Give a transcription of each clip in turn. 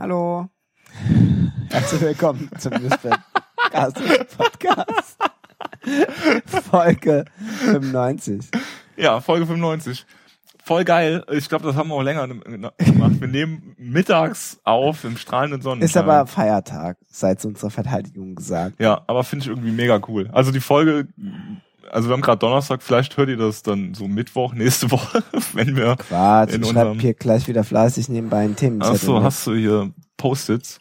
Hallo. Herzlich willkommen zum Newsband Podcast. Folge 95. Ja, Folge 95. Voll geil. Ich glaube, das haben wir auch länger gemacht. Wir nehmen mittags auf im strahlenden Sonnenschein. Ist aber Feiertag, seit unserer Verteidigung gesagt. Ja, aber finde ich irgendwie mega cool. Also die Folge, also wir haben gerade Donnerstag, vielleicht hört ihr das dann so Mittwoch, nächste Woche, wenn wir Quatsch, in ich schreibe hier gleich wieder fleißig nebenbei einen Themenzettel. Ach so, mit. hast du hier Post-its?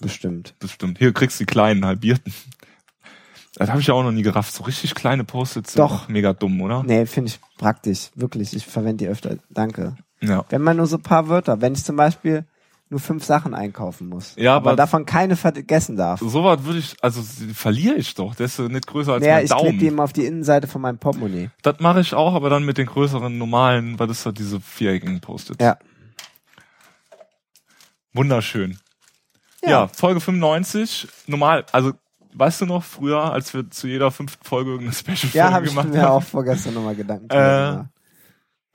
Bestimmt. Bestimmt. Hier kriegst du die kleinen, halbierten. Das habe ich ja auch noch nie gerafft. So richtig kleine Post-its sind Doch. doch mega dumm, oder? Nee, finde ich praktisch. Wirklich, ich verwende die öfter. Danke. Ja. Wenn man nur so ein paar Wörter, wenn ich zum Beispiel nur fünf Sachen einkaufen muss, Ja, aber aber- davon keine vergessen darf. So was würde ich, also die verliere ich doch. Der ist ja nicht größer als Naja, mein ich klebe die Daumen. immer auf die Innenseite von meinem Portemonnaie. Das mache ich auch, aber dann mit den größeren normalen, weil das sind diese viereckigen Post-its. Ja. Wunderschön. Ja. Ja. Folge 95. Normal, also weißt du noch, früher, als wir zu jeder fünften Folge irgendeine Special-Folge Ja, habe ich gemacht mir haben? auch vorgestern nochmal Gedanken Äh, gemacht.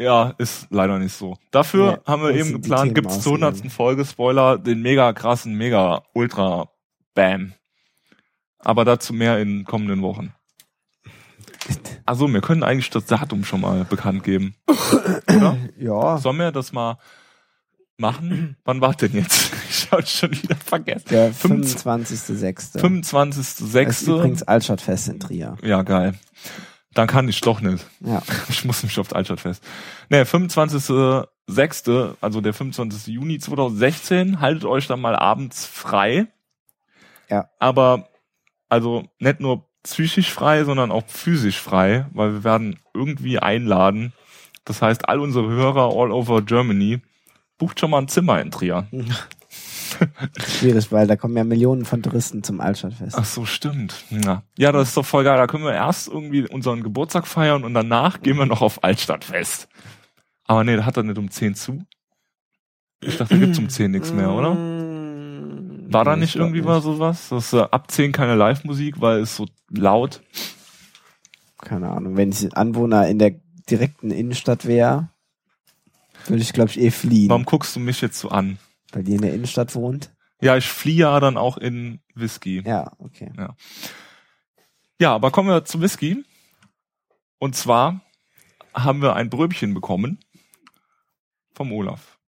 Ja, ist leider nicht so. Dafür Nee, haben wir eben geplant, gibt's zur ausgegangen. 100. Folge, Spoiler, den mega krassen, mega ultra Bam. Aber dazu mehr in kommenden Wochen. Also, wir können eigentlich das Datum schon mal bekannt geben. Oder? Ja, Sollen wir das mal machen? Wann war denn jetzt? Ich habe schon wieder vergessen. der 25. 25.06. 25.06. ist übrigens Altstadtfest in Trier. Ja, geil. Dann kann ich doch nicht. Ja. Ich muss nicht auf das Altstadtfest. Ne, 25.06., also der 25. Juni 2016, haltet euch dann mal abends frei. Ja. Aber, also nicht nur psychisch frei, sondern auch physisch frei, weil wir werden irgendwie einladen. Das heißt, all unsere Hörer all over Germany, bucht schon mal ein Zimmer in Trier. Schwierig, weil da kommen ja Millionen von Touristen zum Altstadtfest. Ach so, stimmt. Ja. ja, das ist doch voll geil. Da können wir erst irgendwie unseren Geburtstag feiern und danach gehen wir noch auf Altstadtfest. Aber nee, da hat er nicht um 10 zu. Ich dachte, da gibt's um 10 nichts mehr, oder? Mm, War da nicht irgendwie mal sowas? Dass äh, ab 10 keine Live-Musik, weil es so laut. Keine Ahnung. Wenn ich Anwohner in der direkten Innenstadt wäre, würde ich, glaube ich, eh fliehen. Warum guckst du mich jetzt so an? Weil die in der Innenstadt wohnt. Ja, ich fliehe ja dann auch in Whisky. Ja, okay. Ja, aber kommen wir zu Whisky. Und zwar haben wir ein Bröbchen bekommen vom Olaf.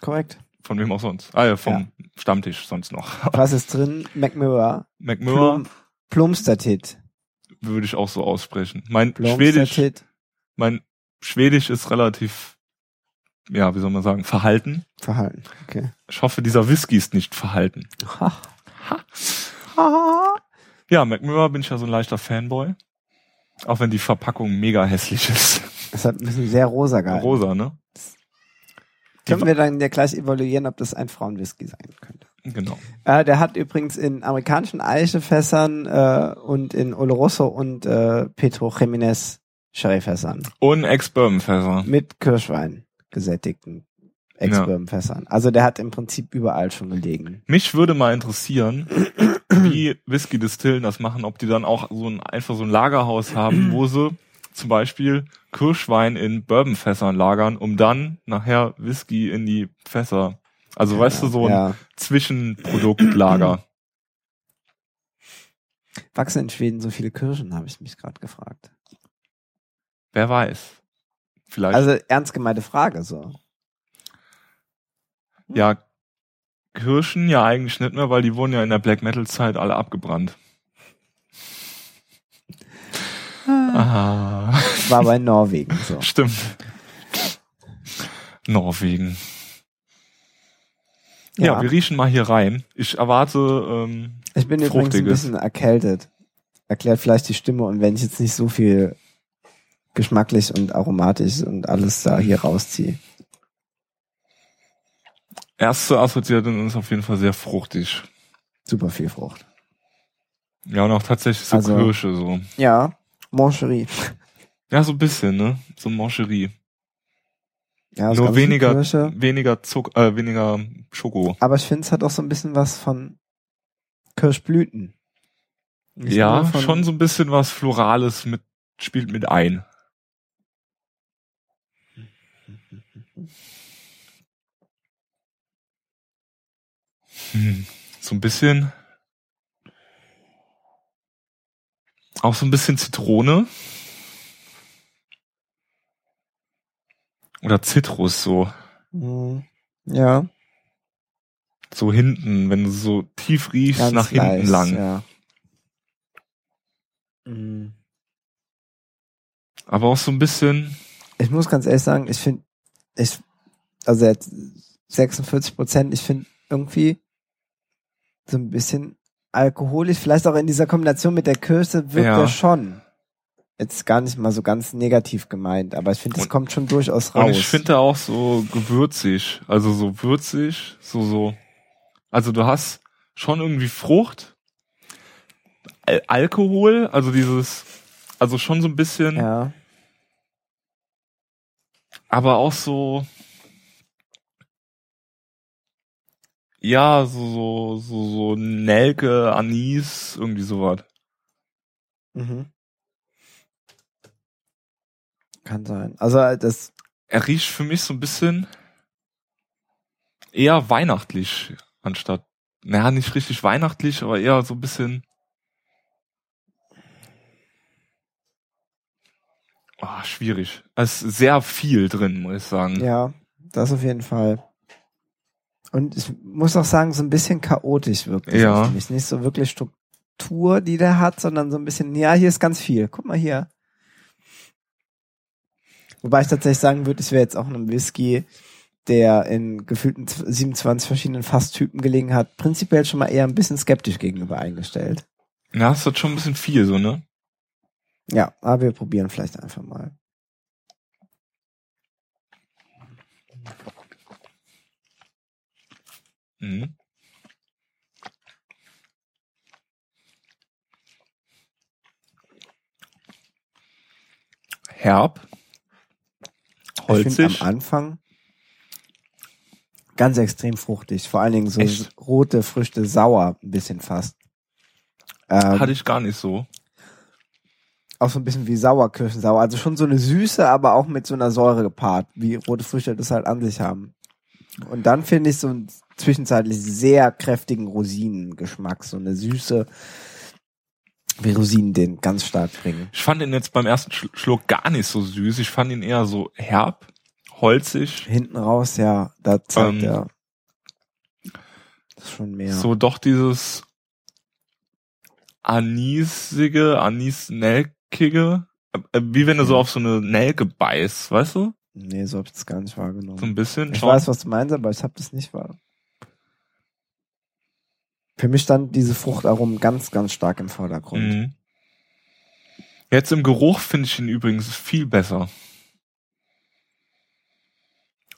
Korrekt. Von wem auch sonst. Ah ja, vom Stammtisch sonst noch. Was ist drin? McMurray. McMurray Plum, Plumstertit. würde ich auch so aussprechen. Mein Schwedisch, mein Schwedisch ist relativ, ja, wie soll man sagen, verhalten. Verhalten. Okay. Ich hoffe, dieser Whisky ist nicht verhalten. Ha. Ha. Ja, McMurray bin ich ja so ein leichter Fanboy. Auch wenn die Verpackung mega hässlich ist. Das hat ein bisschen sehr rosa gehalten. Rosa, ne? Die Können wir dann ja gleich evaluieren, ob das ein Frauenwhisky sein könnte. Genau. Äh, der hat übrigens in amerikanischen Eichefässern äh, und in Oloroso und äh, Petro Jimenez Sherryfässern Und Ex-Bourbon-Fässer. mit Kirschwein gesättigten Ex-Bourbon-Fässern. Also der hat im Prinzip überall schon gelegen. Mich würde mal interessieren, wie Whisky Distillen das machen, ob die dann auch so ein, einfach so ein Lagerhaus haben, wo sie zum Beispiel Kirschwein in Bourbonfässern lagern, um dann nachher Whisky in die Fässer. Also weißt du, so ein ja. Zwischenproduktlager. Wachsen in Schweden so viele Kirschen, habe ich mich gerade gefragt. Wer weiß. Vielleicht. Also ernst gemeinte Frage so. ja, Kirschen ja eigentlich nicht mehr, weil die wurden ja in der Black Metal Zeit alle abgebrannt. Ah, War bei Norwegen so. stimmt. Norwegen. Ja, Ja. wir riechen mal hier rein. Ich erwarte, ähm, Ich bin übrigens ein Fruchtiges. bisschen erkältet. Erklärt vielleicht die Stimme und wenn ich jetzt nicht so viel geschmacklich und aromatisch und alles da hier rausziehe. erste Assoziation ist auf jeden Fall sehr fruchtig. Super viel Frucht. Ja, und auch tatsächlich so Also- Kirsche, so. Ja, Moncherie. Ja, so ein bisschen, ne? So Moncherie. Ja, Nur weniger, weniger Zucker, äh, weniger Schoko. Aber ich finde, es hat auch so ein bisschen was von Kirschblüten. Nicht ja, von- schon so ein bisschen was Florales mit, spielt mit ein. Hm, so ein bisschen. Auch so ein bisschen Zitrone. Oder Zitrus, so. Mhm. Ja. So hinten, wenn du so tief riechst, Ganz nach hinten leicht, lang. Ja. Mhm. Aber auch so ein bisschen, Ich muss ganz ehrlich sagen, ich finde, ich, also jetzt 46 Prozent, ich finde irgendwie so ein bisschen alkoholisch, vielleicht auch in dieser Kombination mit der Kirsche wirkt Ja. er schon. Jetzt gar nicht mal so ganz negativ gemeint, aber ich finde, es kommt schon durchaus raus. und ich finde auch so gewürzig. Also so würzig, so, so. Also du hast schon irgendwie Frucht, Al Alkohol, also dieses, also schon so ein bisschen, ja. aber auch so, ja, so, so, so, so Nelke, Anis, irgendwie sowas. Mhm. Kann sein. Also äh, das, Er riecht für mich so ein bisschen eher weihnachtlich anstatt, naja, nicht richtig weihnachtlich, aber eher so ein bisschen, ah, schwierig. Es ist sehr viel drin, muss ich sagen. ja, das auf jeden Fall. Und ich muss auch sagen, so ein bisschen chaotisch wirkt es Ja. Nicht so wirklich Struktur, die der hat, sondern so ein bisschen, ja, hier ist ganz viel. Guck mal hier. Wobei ich tatsächlich sagen würde, es wäre jetzt auch ein Whisky, der in gefühlten 27 verschiedenen Fasstypen gelegen hat, prinzipiell schon mal eher ein bisschen skeptisch gegenüber eingestellt. Ja, es hat schon ein bisschen viel, so, ne? Ja, aber wir probieren vielleicht einfach mal. Mhm. Herb. Ich finde Holzig. am Anfang ganz extrem fruchtig. Vor allen Dingen so Echt? rote Früchte, sauer ein bisschen fast. Ähm, Hatte ich gar nicht so. auch so ein bisschen wie Sauerkirschensauer. Also schon so eine Süße, aber auch mit so einer Säure gepaart, wie rote Früchte das halt an sich haben. Und dann finde ich so einen zwischenzeitlich sehr kräftigen Rosinengeschmack, so eine Süße, wie Rosinen den ganz stark bringen. Ich fand ihn jetzt beim ersten Schl- Schluck gar nicht so süß. Ich fand ihn eher so herb, holzig. Hinten raus, ja, da zeigt Ähm, er das ist schon mehr. So doch dieses anisige, anis-nelkige. Äh, Wie wenn du so auf so eine Nelke beißt, weißt du? Nee, so hab ich das gar nicht wahrgenommen. So ein bisschen. Ich schon. weiß, was du meinst, aber ich habe das nicht wahr. Für mich stand diese Fruchtaromen ganz, ganz stark im Vordergrund. Mhm. Jetzt im Geruch finde ich ihn übrigens viel besser.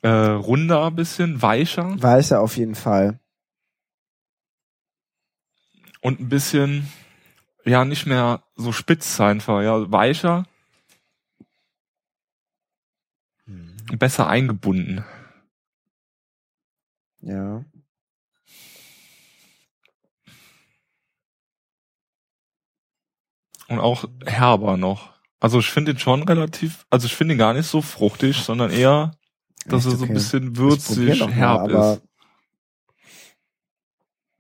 Äh, runder ein bisschen, weicher Weicher auf jeden Fall. und ein bisschen, ja, nicht mehr so spitz einfach, ja, weicher, besser eingebunden. Ja. Und auch herber noch. Also ich finde ihn schon relativ, also ich finde ihn gar nicht so fruchtig, sondern eher, dass Echt er so ein okay. bisschen Ich probier würzig, mal, herb aber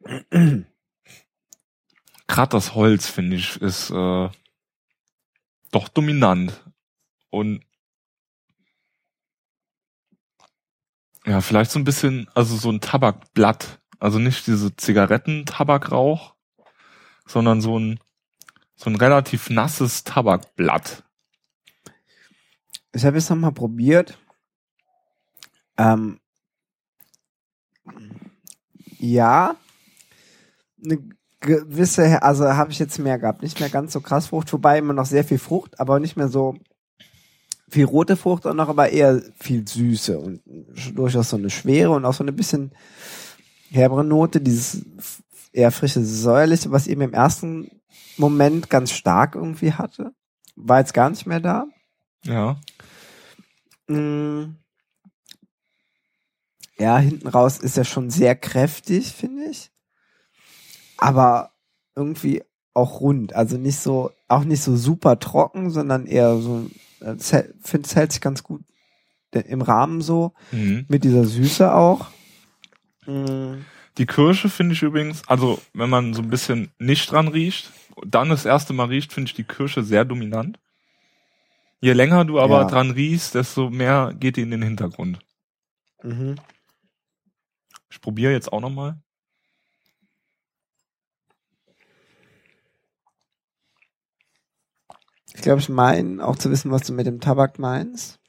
ist. Gerade das Holz, finde ich, ist äh, doch dominant. Und ja, vielleicht so ein bisschen, also so ein Tabakblatt. Also nicht diese Zigaretten-Tabakrauch, sondern so ein, so ein relativ nasses Tabakblatt. ich habe es noch mal probiert. Ähm, ja, eine gewisse, also habe ich jetzt mehr gehabt, nicht mehr ganz so krass Frucht, wobei immer noch sehr viel Frucht, aber nicht mehr so viel rote Frucht und noch aber eher viel Süße und durchaus so eine schwere und auch so eine bisschen herbere Note, dieses eher frische säuerliche, was eben im ersten Moment ganz stark irgendwie hatte, war jetzt gar nicht mehr da. Ja. Mm. Ja, hinten raus ist er schon sehr kräftig, finde ich. Aber irgendwie auch rund. Also nicht so, auch nicht so super trocken, sondern eher so, finde es hält sich ganz gut im Rahmen so. Mhm. Mit dieser Süße auch. Mm. Die Kirsche finde ich übrigens, also wenn man so ein bisschen nicht dran riecht, dann das erste Mal riecht, finde ich die Kirsche sehr dominant. Je länger du aber Ja. dran riechst, desto mehr geht die in den Hintergrund. Mhm. Ich probiere jetzt auch nochmal. Ich glaube, ich meine auch zu wissen, was du mit dem Tabak meinst.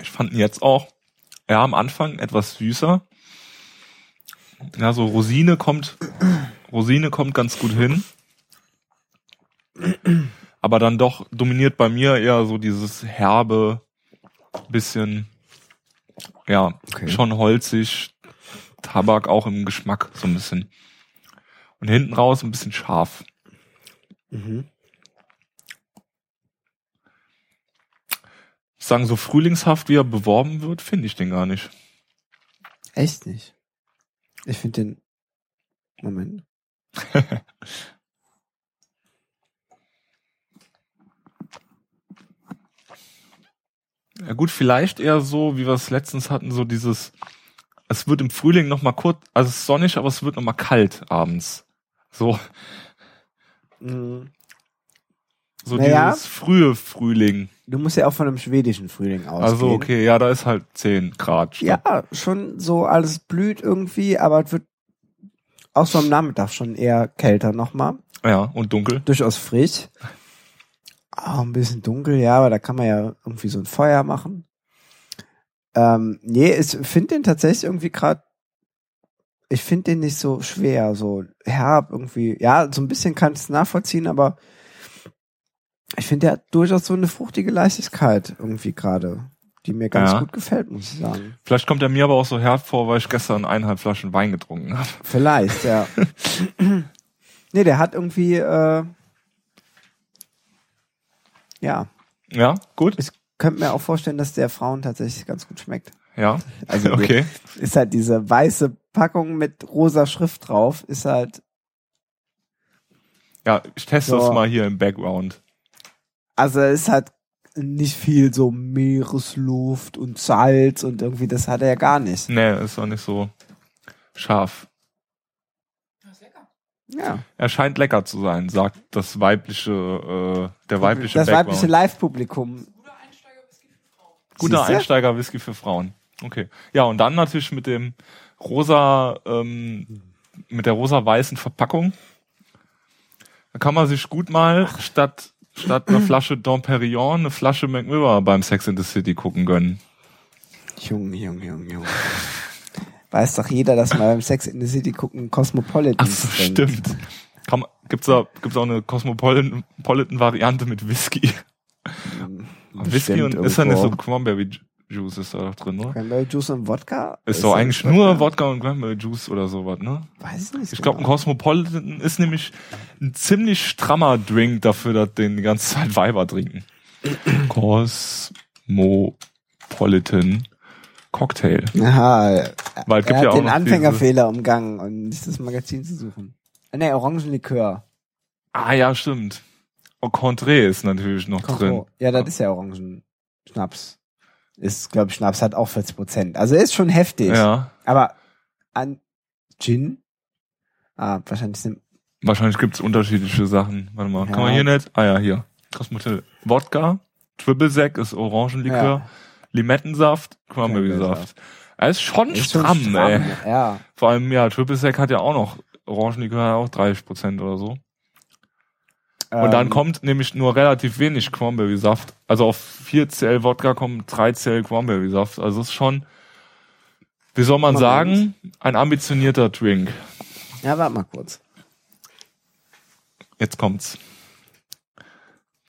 Ich fand ihn jetzt auch, ja, am Anfang etwas süßer. Ja, so Rosine kommt, Rosine kommt ganz gut hin. Aber dann doch dominiert bei mir eher so dieses herbe, bisschen, ja, Okay. schon holzig, Tabak auch im Geschmack so ein bisschen. Und hinten raus ein bisschen scharf. Mhm. Sagen, so frühlingshaft wie er beworben wird, finde ich den gar nicht. Echt nicht. Ich finde den. Moment. Ja gut, vielleicht eher so, wie wir es letztens hatten, so dieses, es wird im Frühling noch mal kurz, also es ist sonnig, aber es wird noch mal kalt abends. So, Mhm. so Naja. dieses frühe Frühling. Du musst ja auch von einem schwedischen Frühling ausgehen. Also okay, ja, da ist halt 10 Grad. statt- Ja, schon so alles blüht irgendwie, aber es wird auch so am Nachmittag schon eher kälter nochmal. Ja, und dunkel. Durchaus frisch. Auch ein bisschen dunkel, ja, aber da kann man ja irgendwie so ein Feuer machen. Ähm, nee, ich finde den tatsächlich irgendwie gerade, ich finde den nicht so schwer, so herb irgendwie. Ja, so ein bisschen kann ich es nachvollziehen, aber ich finde, der hat durchaus so eine fruchtige Leichtigkeit irgendwie gerade, die mir ganz Ja. gut gefällt, muss ich sagen. Vielleicht kommt er mir aber auch so herb vor, weil ich gestern eineinhalb Flaschen Wein getrunken habe. Vielleicht, ja. nee, der hat irgendwie, äh, ja, Ja, gut. ich könnte mir auch vorstellen, dass der Frauen tatsächlich ganz gut schmeckt. Ja, Also okay. ist halt diese weiße Packung mit rosa Schrift drauf, ist halt, Ja, ich teste So. das mal hier im Background. Also ist halt nicht viel so Meeresluft und Salz und irgendwie, das hat er ja gar nicht. Nee, ist doch nicht so scharf. Ja. Er scheint lecker zu sein, sagt das weibliche, äh, der weibliche Das Background. weibliche Live-Publikum. Guter Siehste? Einsteiger-Whisky für Frauen. Okay. Ja, und dann natürlich mit dem rosa, ähm, mit der rosa-weißen Verpackung. Da kann man sich gut mal statt, statt einer Flasche Dom Perignon eine Flasche McMillan beim Sex in the City gucken gönnen. Junge, Junge, Junge, Junge. Weiß doch jeder, dass man beim Sex in the City gucken Cosmopolitan Ach so, stimmt. Kann man, gibt's da, gibt's auch eine Cosmopolitan-Variante mit Whisky? Whisky und ist da nicht so irgendwo. Juice ist da doch drin, oder? Cranberry Juice und Wodka? Ist doch eigentlich nur Wodka und Cranberry Juice oder sowas, ne? Weiß ich nicht. Ich glaube, ein. Cosmopolitan ist nämlich ein ziemlich strammer Drink dafür, dass den die ganze Zeit Weiber trinken. Cosmopolitan Cocktail. Aha, Weil es gibt ja auch den Anfängerfehler umgangen und nicht das Magazin zu suchen. Nee, Orangenlikör. Ah ja, stimmt. Und Contré ist natürlich noch drin. Contro. Ja, das ist ja Orangenschnaps. Ist, glaube ich, Schnaps hat auch 40 Prozent. Also ist schon heftig. Ja. Aber an Gin? Ah, wahrscheinlich sind, Wahrscheinlich gibt's unterschiedliche Sachen. Warte mal, Ja. kann man hier nicht? Ah ja, hier. Cosmopolitan. Wodka, Triple Sec ist Orangenlikör, Ja. Limettensaft, Cranberry-Saft. Er ist schon ist schon stramm, ey. Ja. Vor allem, ja, Triple Sec hat ja auch noch, Orangenlikör hat auch 30 Prozent oder so. Und dann Ähm, kommt nämlich nur relativ wenig Cranberry-Saft. Also auf 4 Cl Wodka kommen 3 Cl Cranberry-Saft. Also es ist schon, wie soll man sagen, ein ambitionierter Drink. Ja, warte mal kurz. Jetzt kommt's.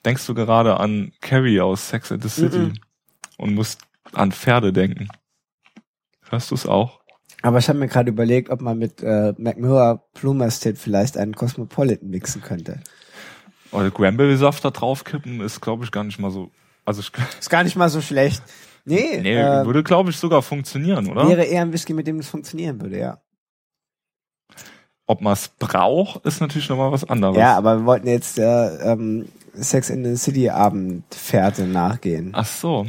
Denkst du gerade an Carrie aus Sex and the City Mhm. und musst an Pferde denken? Hörst du es auch? Aber ich habe mir gerade überlegt, ob man mit äh, Macmillan Plumersted vielleicht einen Cosmopolitan mixen könnte. Oder Cranberry-Saft da draufkippen ist, glaube ich, gar nicht mal so. Also ich, Ist gar nicht mal so schlecht. Nee, nee, äh, würde, glaube ich, sogar funktionieren, oder? wäre eher ein Whisky, mit dem es funktionieren würde, ja. Ob man es braucht, ist natürlich nochmal was anderes. Ja, aber wir wollten jetzt, äh, ähm, Sex in the City Abendfährte nachgehen. Ach so.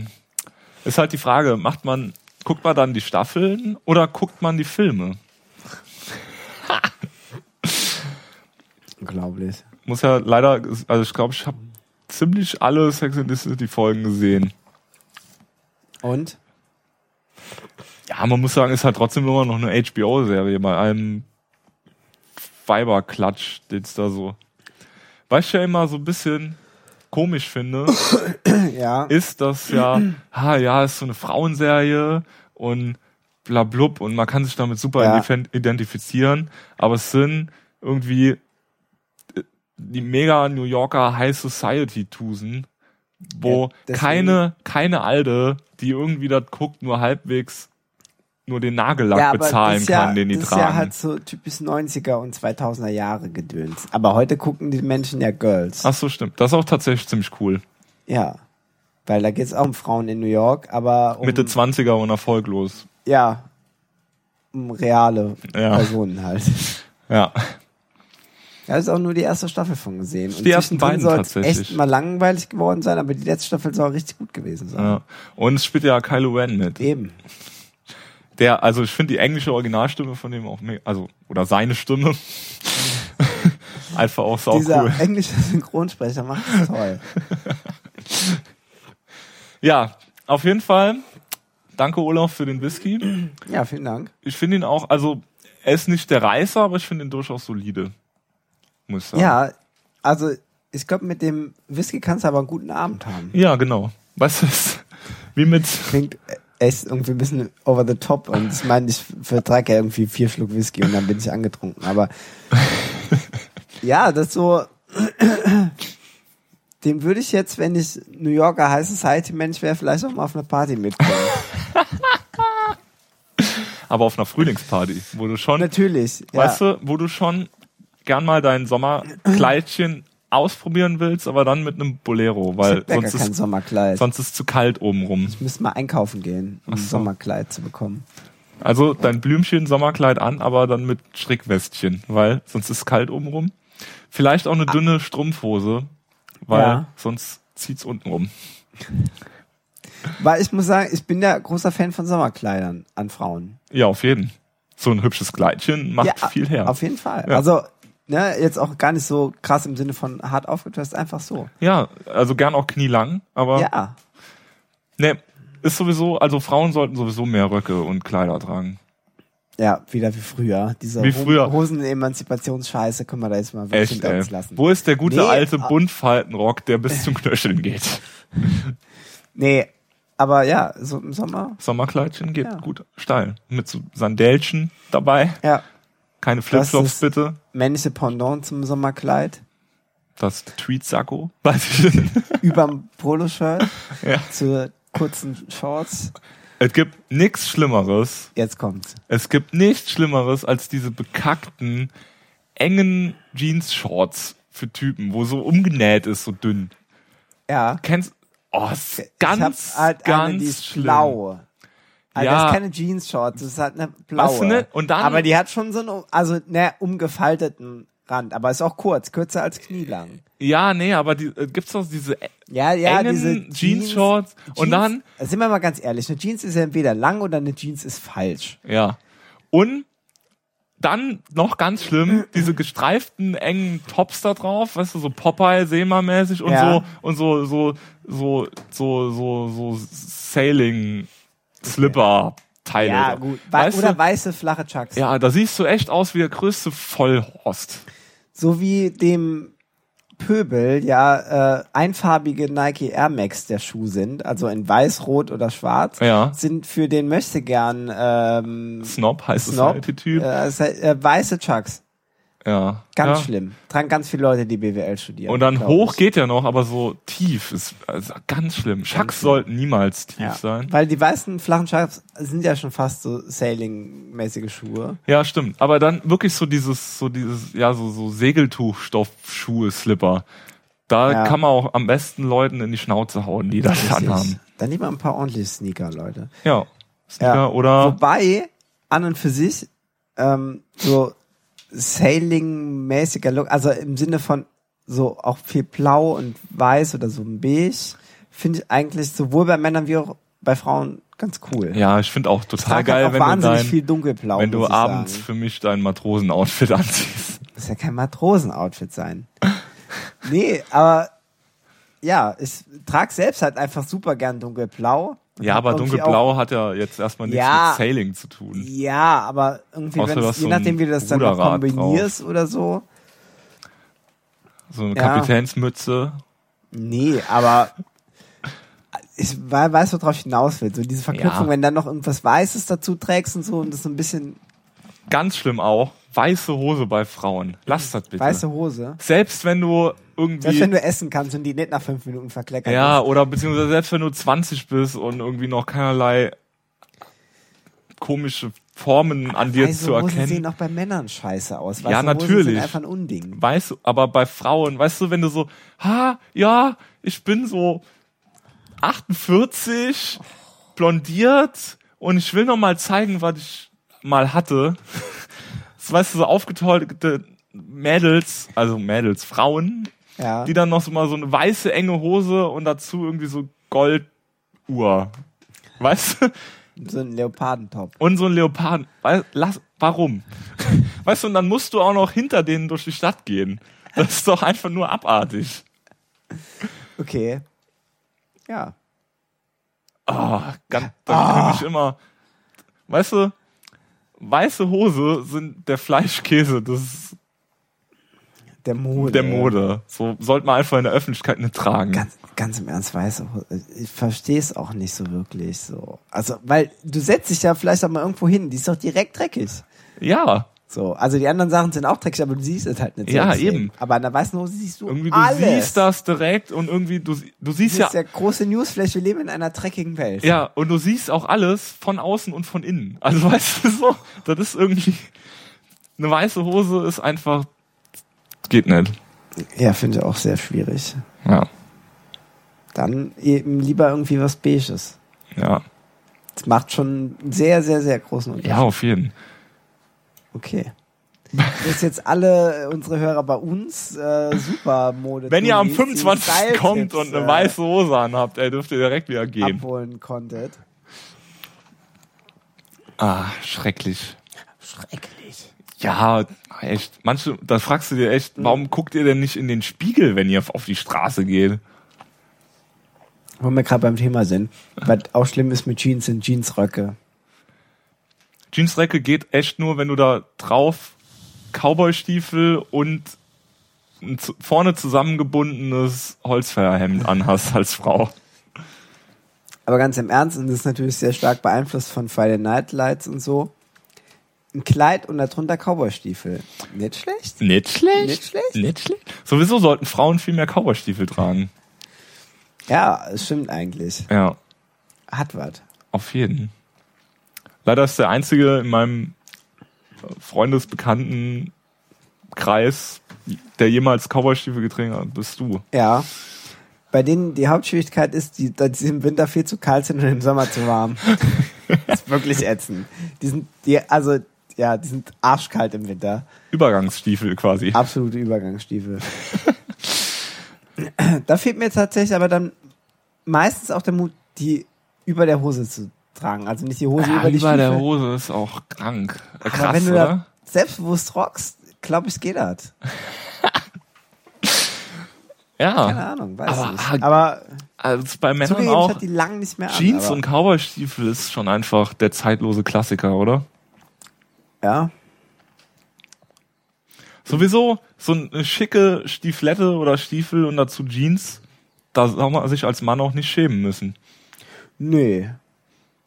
Ist halt die Frage, macht man, guckt man dann die Staffeln oder guckt man die Filme? Unglaublich. Muss ja leider, also ich glaube, ich habe ziemlich alle Sex in the City Folgen gesehen. Und? Ja, man muss sagen, ist halt trotzdem immer noch eine HBO-Serie bei allem Weiberklatsch, den es da so. Was ich ja immer so ein bisschen komisch finde, Ja. ist, dass ja, ha, ja, ist so eine Frauenserie und bla blub und man kann sich damit super Ja. identif- identifizieren, aber es sind irgendwie die mega New Yorker High Society Tusen, wo Ja, keine, keine Alte, die irgendwie das guckt, nur halbwegs nur den Nagellack ja, bezahlen das kann, den die das tragen. ist ja halt so typisch 90er und 2000er Jahre Gedöns. Aber heute gucken die Menschen ja Girls. Ach so, stimmt. Das ist auch tatsächlich ziemlich cool. Ja. Weil da geht es auch um Frauen in New York, aber um, Mitte 20er und erfolglos. ja, um reale Ja. Personen halt. Ja. Da ist auch nur die erste Staffel von gesehen. Und Die ersten beiden soll tatsächlich. echt mal langweilig geworden sein, aber die letzte Staffel soll richtig gut gewesen sein. ja. Und es spielt ja Kylo Ren mit. Eben. Der, also ich finde die englische Originalstimme von dem auch, me- also, oder seine Stimme. Einfach auch sau Dieser cool. englische Synchronsprecher macht es toll. Ja, auf jeden Fall. Danke Olaf für den Whisky. Ja, vielen Dank. Ich finde ihn auch, also, er ist nicht der Reißer, aber ich finde ihn durchaus solide. Muss ich sagen. Ja, also ich glaube, mit dem Whisky kannst du aber einen guten Abend haben. Ja, genau. Weißt du, ist wie mit, Klingt echt irgendwie ein bisschen over the top und ich meine, ich vertrage ja irgendwie vier Schluck Whisky und dann bin ich angetrunken, aber ja, das so, den würde ich jetzt, wenn ich New Yorker High Society Mensch wäre, vielleicht auch mal auf eine Party mitkommen. aber auf einer Frühlingsparty, wo du schon, Natürlich, ja. weißt du, wo du schon gern mal dein Sommerkleidchen ausprobieren willst, aber dann mit einem Bolero, weil sonst ist, Sommerkleid. sonst ist zu kalt obenrum. Ich müsste mal einkaufen gehen, um ein so. Sommerkleid zu bekommen. Also dein Blümchen Sommerkleid an, aber dann mit Strickwestchen, weil sonst ist es kalt obenrum. Vielleicht auch eine dünne Strumpfhose, weil Ja. sonst zieht's unten rum. Weil ich muss sagen, ich bin ja großer Fan von Sommerkleidern an Frauen. Ja, auf jeden. So ein hübsches Kleidchen macht ja, viel her. Auf jeden Fall. Ja. Also, ne, jetzt auch gar nicht so krass im Sinne von hart aufgetresst, einfach so. Ja, also gern auch knielang, aber Ja. ne, ist sowieso, also Frauen sollten sowieso mehr Röcke und Kleider tragen. Ja, wieder wie früher. Diese Wie früher. Hosen-Emanzipationsscheiße können wir da jetzt mal wirklich Echt, hinter uns lassen. Wo ist der gute Nee, alte ah. Buntfaltenrock, der bis zum Knöcheln geht? Nee, aber ja, so im Sommer. Sommerkleidchen geht Ja. gut steil. Mit so Sandälchen dabei. Ja, Keine Flipflops bitte. männliche Pendant zum Sommerkleid. Das Tweetsacko. Ich. Überm Poloshirt ja. zu kurzen Shorts. Es gibt nichts Schlimmeres. Jetzt kommt's. Es gibt nichts Schlimmeres als diese bekackten, engen Jeans-Shorts für Typen, wo so umgenäht ist, so dünn. Ja. Kennst Oh, ist ich ganz, hab halt ganz eine, die ist schlimm. blau. Also Ja. das ist keine Jeans-Shorts, das ist halt eine blaue. Du nicht? Und dann- aber die hat schon so einen, also ne, umgefalteten Rand, aber ist auch kurz, kürzer als knielang. Ja, nee, aber die, äh, gibt's doch diese Ja, ja, engen diese Jeans-Shorts und dann, Jeans- Sind wir mal ganz ehrlich, eine Jeans ist ja entweder lang oder eine Jeans ist falsch. ja. Und dann noch ganz schlimm, diese gestreiften engen Tops da drauf, weißt du, so Popeye Seema-mäßig und Ja. so und so so so so so so Sailing Slipper Teile. Ja, gut. Wei Weißt oder du? weiße flache Chucks. Ja, da siehst du echt aus wie der größte Vollhorst. So wie dem Pöbel ja äh, einfarbige Nike Air Max der Schuh sind, also in weiß, rot oder schwarz, Ja. sind für den möchte gern ähm, Snob heißt Snob, Society Typ. äh, äh, weiße Chucks. Ja. Ganz ja. schlimm. Tragen ganz viele Leute, die BWL studieren. Und dann hoch ich. geht ja noch, aber so tief ist also ganz schlimm. Schlimm. sollten niemals tief ja. sein. Weil die weißen flachen Chucks sind ja schon fast so Sailing-mäßige Schuhe. Ja, stimmt. Aber dann wirklich so dieses, so dieses, ja, so, so Segeltuchstoffschuhe, Slipper. Da Ja. kann man auch am besten Leuten in die Schnauze hauen, die das Richtig. anhaben. Dann lieber ein paar ordentliche Sneaker, Leute. Ja. Sneaker oder, Wobei, an und für sich, ähm, so Sailing-mäßiger Look, also im Sinne von so auch viel blau und weiß oder so ein beige, finde ich eigentlich sowohl bei Männern wie auch bei Frauen ganz cool. Ja, ich finde auch Ich total trage geil, halt auch wenn du, wahnsinnig dein, viel dunkelblau. wenn du ich abends sagen. für mich dein Matrosen-Outfit anziehst. muss ja kein Matrosenoutfit sein. nee, aber ja, ich trage selbst halt einfach super gern dunkelblau. Ja, aber dunkelblau hat ja jetzt erstmal nichts Ja. mit Sailing zu tun. Ja, aber irgendwie, Außer je so nachdem, wie du das dann noch kombinierst oder so. So eine Ja. Kapitänsmütze. Nee, aber ich wei- weiß, worauf ich hinaus will. So diese Verknüpfung, Ja. wenn dann noch irgendwas Weißes dazu trägst und so und das so ein bisschen Ganz schlimm auch, weiße Hose bei Frauen. Lass das bitte. weiße Hose. Selbst wenn du irgendwie... Selbst wenn du essen kannst und die nicht nach fünf Minuten verkleckert ja, ist. oder beziehungsweise selbst wenn du 20 bist und irgendwie noch keinerlei komische Formen an dir Weiße zu Hosen sehen erkennen. auch bei Männern scheiße aus. Weiße Ja, natürlich. sind einfach ein Unding. Weißt du, aber bei Frauen, weißt du, wenn du so, ha, ja, ich bin so 48, blondiert und ich will noch mal zeigen, was ich mal hatte. Das, weißt du, so aufgetauchte Mädels, also Mädels, Frauen, Ja. die dann noch so mal so eine weiße enge Hose und dazu irgendwie so Golduhr. Weißt du? So ein Leopardentop. Und so ein Leoparden. Wei- Lass, warum? Weißt du, und dann musst du auch noch hinter denen durch die Stadt gehen. Das ist doch einfach nur abartig. Okay. Ja. Oh, ganz, da bin ich immer. Weißt du, weiße Hose sind der Fleischkäse des, Der Mode. der Mode. So sollte man einfach in der Öffentlichkeit nicht tragen. Ganz, ganz im Ernst, weiße Hose. Ich verstehe es auch nicht so wirklich so. Also, weil du setzt dich ja vielleicht auch mal irgendwo hin, die ist doch direkt dreckig. Ja, So, also die anderen Sachen sind auch dreckig, aber du siehst es halt nicht so Ja, eben. Aber an der weißen Hose siehst du irgendwie du alles. siehst das direkt und irgendwie du, du siehst Das ja ist der große Newsflash, wir leben in einer dreckigen Welt. Ja, und du siehst auch alles von außen und von innen. Also weißt du so, das ist irgendwie eine weiße Hose ist einfach geht nicht. Ja, finde ich auch sehr schwierig. Ja. Dann eben lieber irgendwie was Beiges. Ja. Das macht schon einen sehr, sehr, sehr großen Unterschied. Ja, auf jeden. Okay. Dass jetzt alle unsere Hörer bei uns äh, super Mode Wenn ihr am Tools, die 25. Style-Tipps, kommt und eine äh, weiße Hose anhabt, ey, dürft ihr direkt wieder gehen. abholen konntet. Ah, schrecklich. Schrecklich. Ja, echt. Manche, da fragst du dir echt, warum guckt ihr denn nicht in den Spiegel, wenn ihr auf die Straße geht? Wo wir gerade beim Thema sind. Was auch schlimm ist mit Jeans sind Jeansröcke. Jeansrecke geht echt nur, wenn du da drauf Cowboystiefel und ein vorne zusammengebundenes Holzfällerhemd anhast als Frau. Aber ganz im Ernst, und das ist natürlich sehr stark beeinflusst von Friday Night Lights und so. Ein Kleid und darunter Cowboystiefel. Nicht schlecht? Nicht schlecht. Nicht schlecht? Nicht schlecht. Sowieso sollten Frauen viel mehr Cowboystiefel tragen. Ja, es stimmt eigentlich. Ja, Hat was. auf jeden. Leider ist der einzige in meinem Freundesbekannten Kreis, der jemals Cowboystiefel getragen hat, bist du. Ja. Bei denen die Hauptschwierigkeit ist, die, dass sie im Winter viel zu kalt sind und im Sommer zu warm. das ist wirklich ätzend. Die sind, die, also, ja, die sind arschkalt im Winter. Übergangsstiefel quasi. Absolute Übergangsstiefel. da fehlt mir tatsächlich aber dann meistens auch der Mut, die über der Hose zu tragen. Also nicht die Hose Ja, über die über Stiefel. der Hose ist auch krank. Äh, aber Krass, wenn du oder? da selbstbewusst rockst, glaube ich, geht das. Keine Ja. Ahnung, weiß Aber, nicht. Aber Also bei Männern auch. hatte die lang nicht mehr Jeans an. und Cowboystiefel ist schon einfach der zeitlose Klassiker, oder? Ja, Sowieso so eine schicke Stieflette oder Stiefel und dazu Jeans, da soll man sich als Mann auch nicht schämen müssen. nö.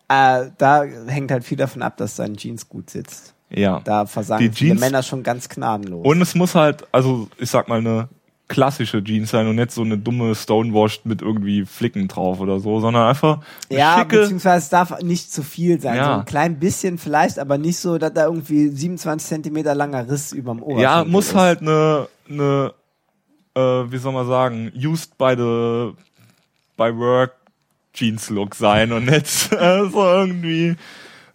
Äh, da hängt halt viel davon ab, dass dein Jeans gut sitzt. Ja. Da versagen Die Jeans- Männer schon ganz gnadenlos. Und es muss halt, also ich sag mal, eine klassische Jeans sein und nicht so eine dumme Stonewashed mit irgendwie Flicken drauf oder so, sondern einfach ja, schicke. beziehungsweise es darf nicht zu viel sein. Ja. So ein klein bisschen vielleicht, aber nicht so, dass da irgendwie 27 Zentimeter langer Riss überm Ohr Ja, muss halt eine, eine äh, wie soll man sagen, used by the by work Jeans Look sein und nicht äh, so irgendwie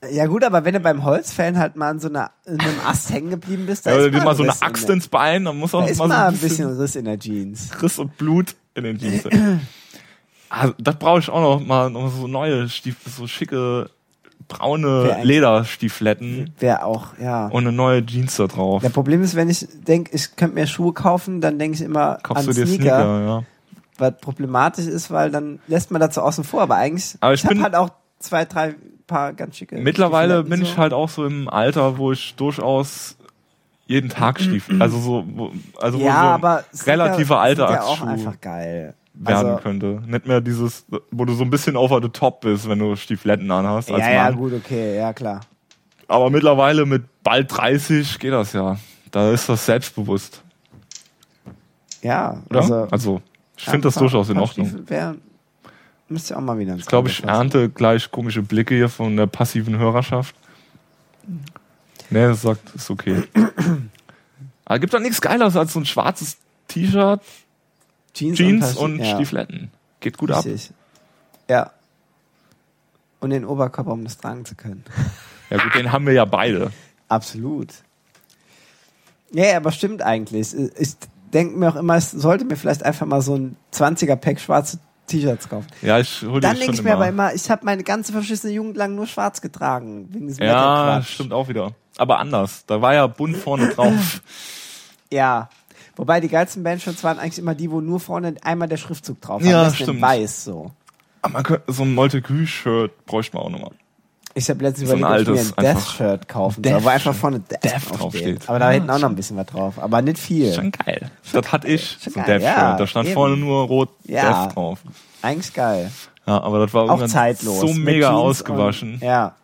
Ja gut, aber wenn du beim Holzfällen halt mal an so einer, in einem Ast hängen geblieben bist, da Ja, ist dir mal so eine Axt ins Bein, dann muss auch Da ist mal so mal ein bisschen bisschen Riss in der Jeans. Riss und Blut in den Jeans. also, das brauche ich auch noch mal noch so neue Stiefel, so schicke braune Lederstiefletten Wäre auch, ja. und eine neue Jeans da drauf. Der Problem ist, wenn ich denke, ich könnte mir Schuhe kaufen, dann denke ich immer Kaufst an du dir Sneaker, Sneaker, ja. was problematisch ist, weil dann lässt man dazu außen vor. Aber eigentlich, Aber ich hab bin- halt auch zwei, drei paar ganz schicke. Mittlerweile Stiefeletten bin so. ich halt auch so im Alter, wo ich durchaus jeden Tag Stiefel, also so, wo, also wo ja, so aber Sneaker relativer Alter ja als auch einfach geil. werden Also, könnte. Nicht mehr dieses, wo du so ein bisschen over the top bist, wenn du Stiefletten anhast als ja, ja, Mann. gut, okay, ja klar. Aber mittlerweile mit bald 30 geht das ja. Da ist das selbstbewusst, Ja, oder? also, Also, ich ja, finde das durchaus in Ordnung. Stiefel Wär, müsste auch mal wieder ins Ich glaube, ich ernte gleich komische Blicke hier von der passiven Hörerschaft. Nee, das sagt, ist okay. Aber gibt doch nichts Geileres als so ein schwarzes T-Shirt, Jeans, Jeans und Sti- ja, Stiefletten. Geht gut ab. Richtig. Ja. Und den Oberkörper, um das tragen zu können. Ja gut, den haben wir ja beide. Absolut. Ja, ja, aber stimmt eigentlich. Ich denke mir auch immer, es sollte mir vielleicht einfach mal so ein 20er-Pack schwarze T-Shirts kaufen. Ja, ich hol Dann denke ich mir immer. aber immer, ich habe meine ganze verschissene Jugend lang nur schwarz getragen. Wegen diesem Ja, stimmt auch wieder. Aber anders. Da war ja bunt vorne drauf. Ja. Wobei die geilsten Bandshirts waren eigentlich immer die, wo nur vorne einmal der Schriftzug drauf war. Ja, stimmt. Weiß so. Aber man könnte, so ein Montague-Shirt bräuchte man auch nochmal. Ich habe letztens So überlegt, ob ich mir ein Death-Shirt kaufen Death soll, wo einfach vorne Death, Death draufsteht. Aber da Ah, hinten auch noch ein bisschen was drauf. Aber nicht viel. Schon geil. Das hatte ich, schon so ein Death-Shirt. ja, da stand eben. vorne nur rot Ja. Death drauf. Eigentlich geil. Ja, aber das war Auch zeitlos. so mega ausgewaschen. Und, ja.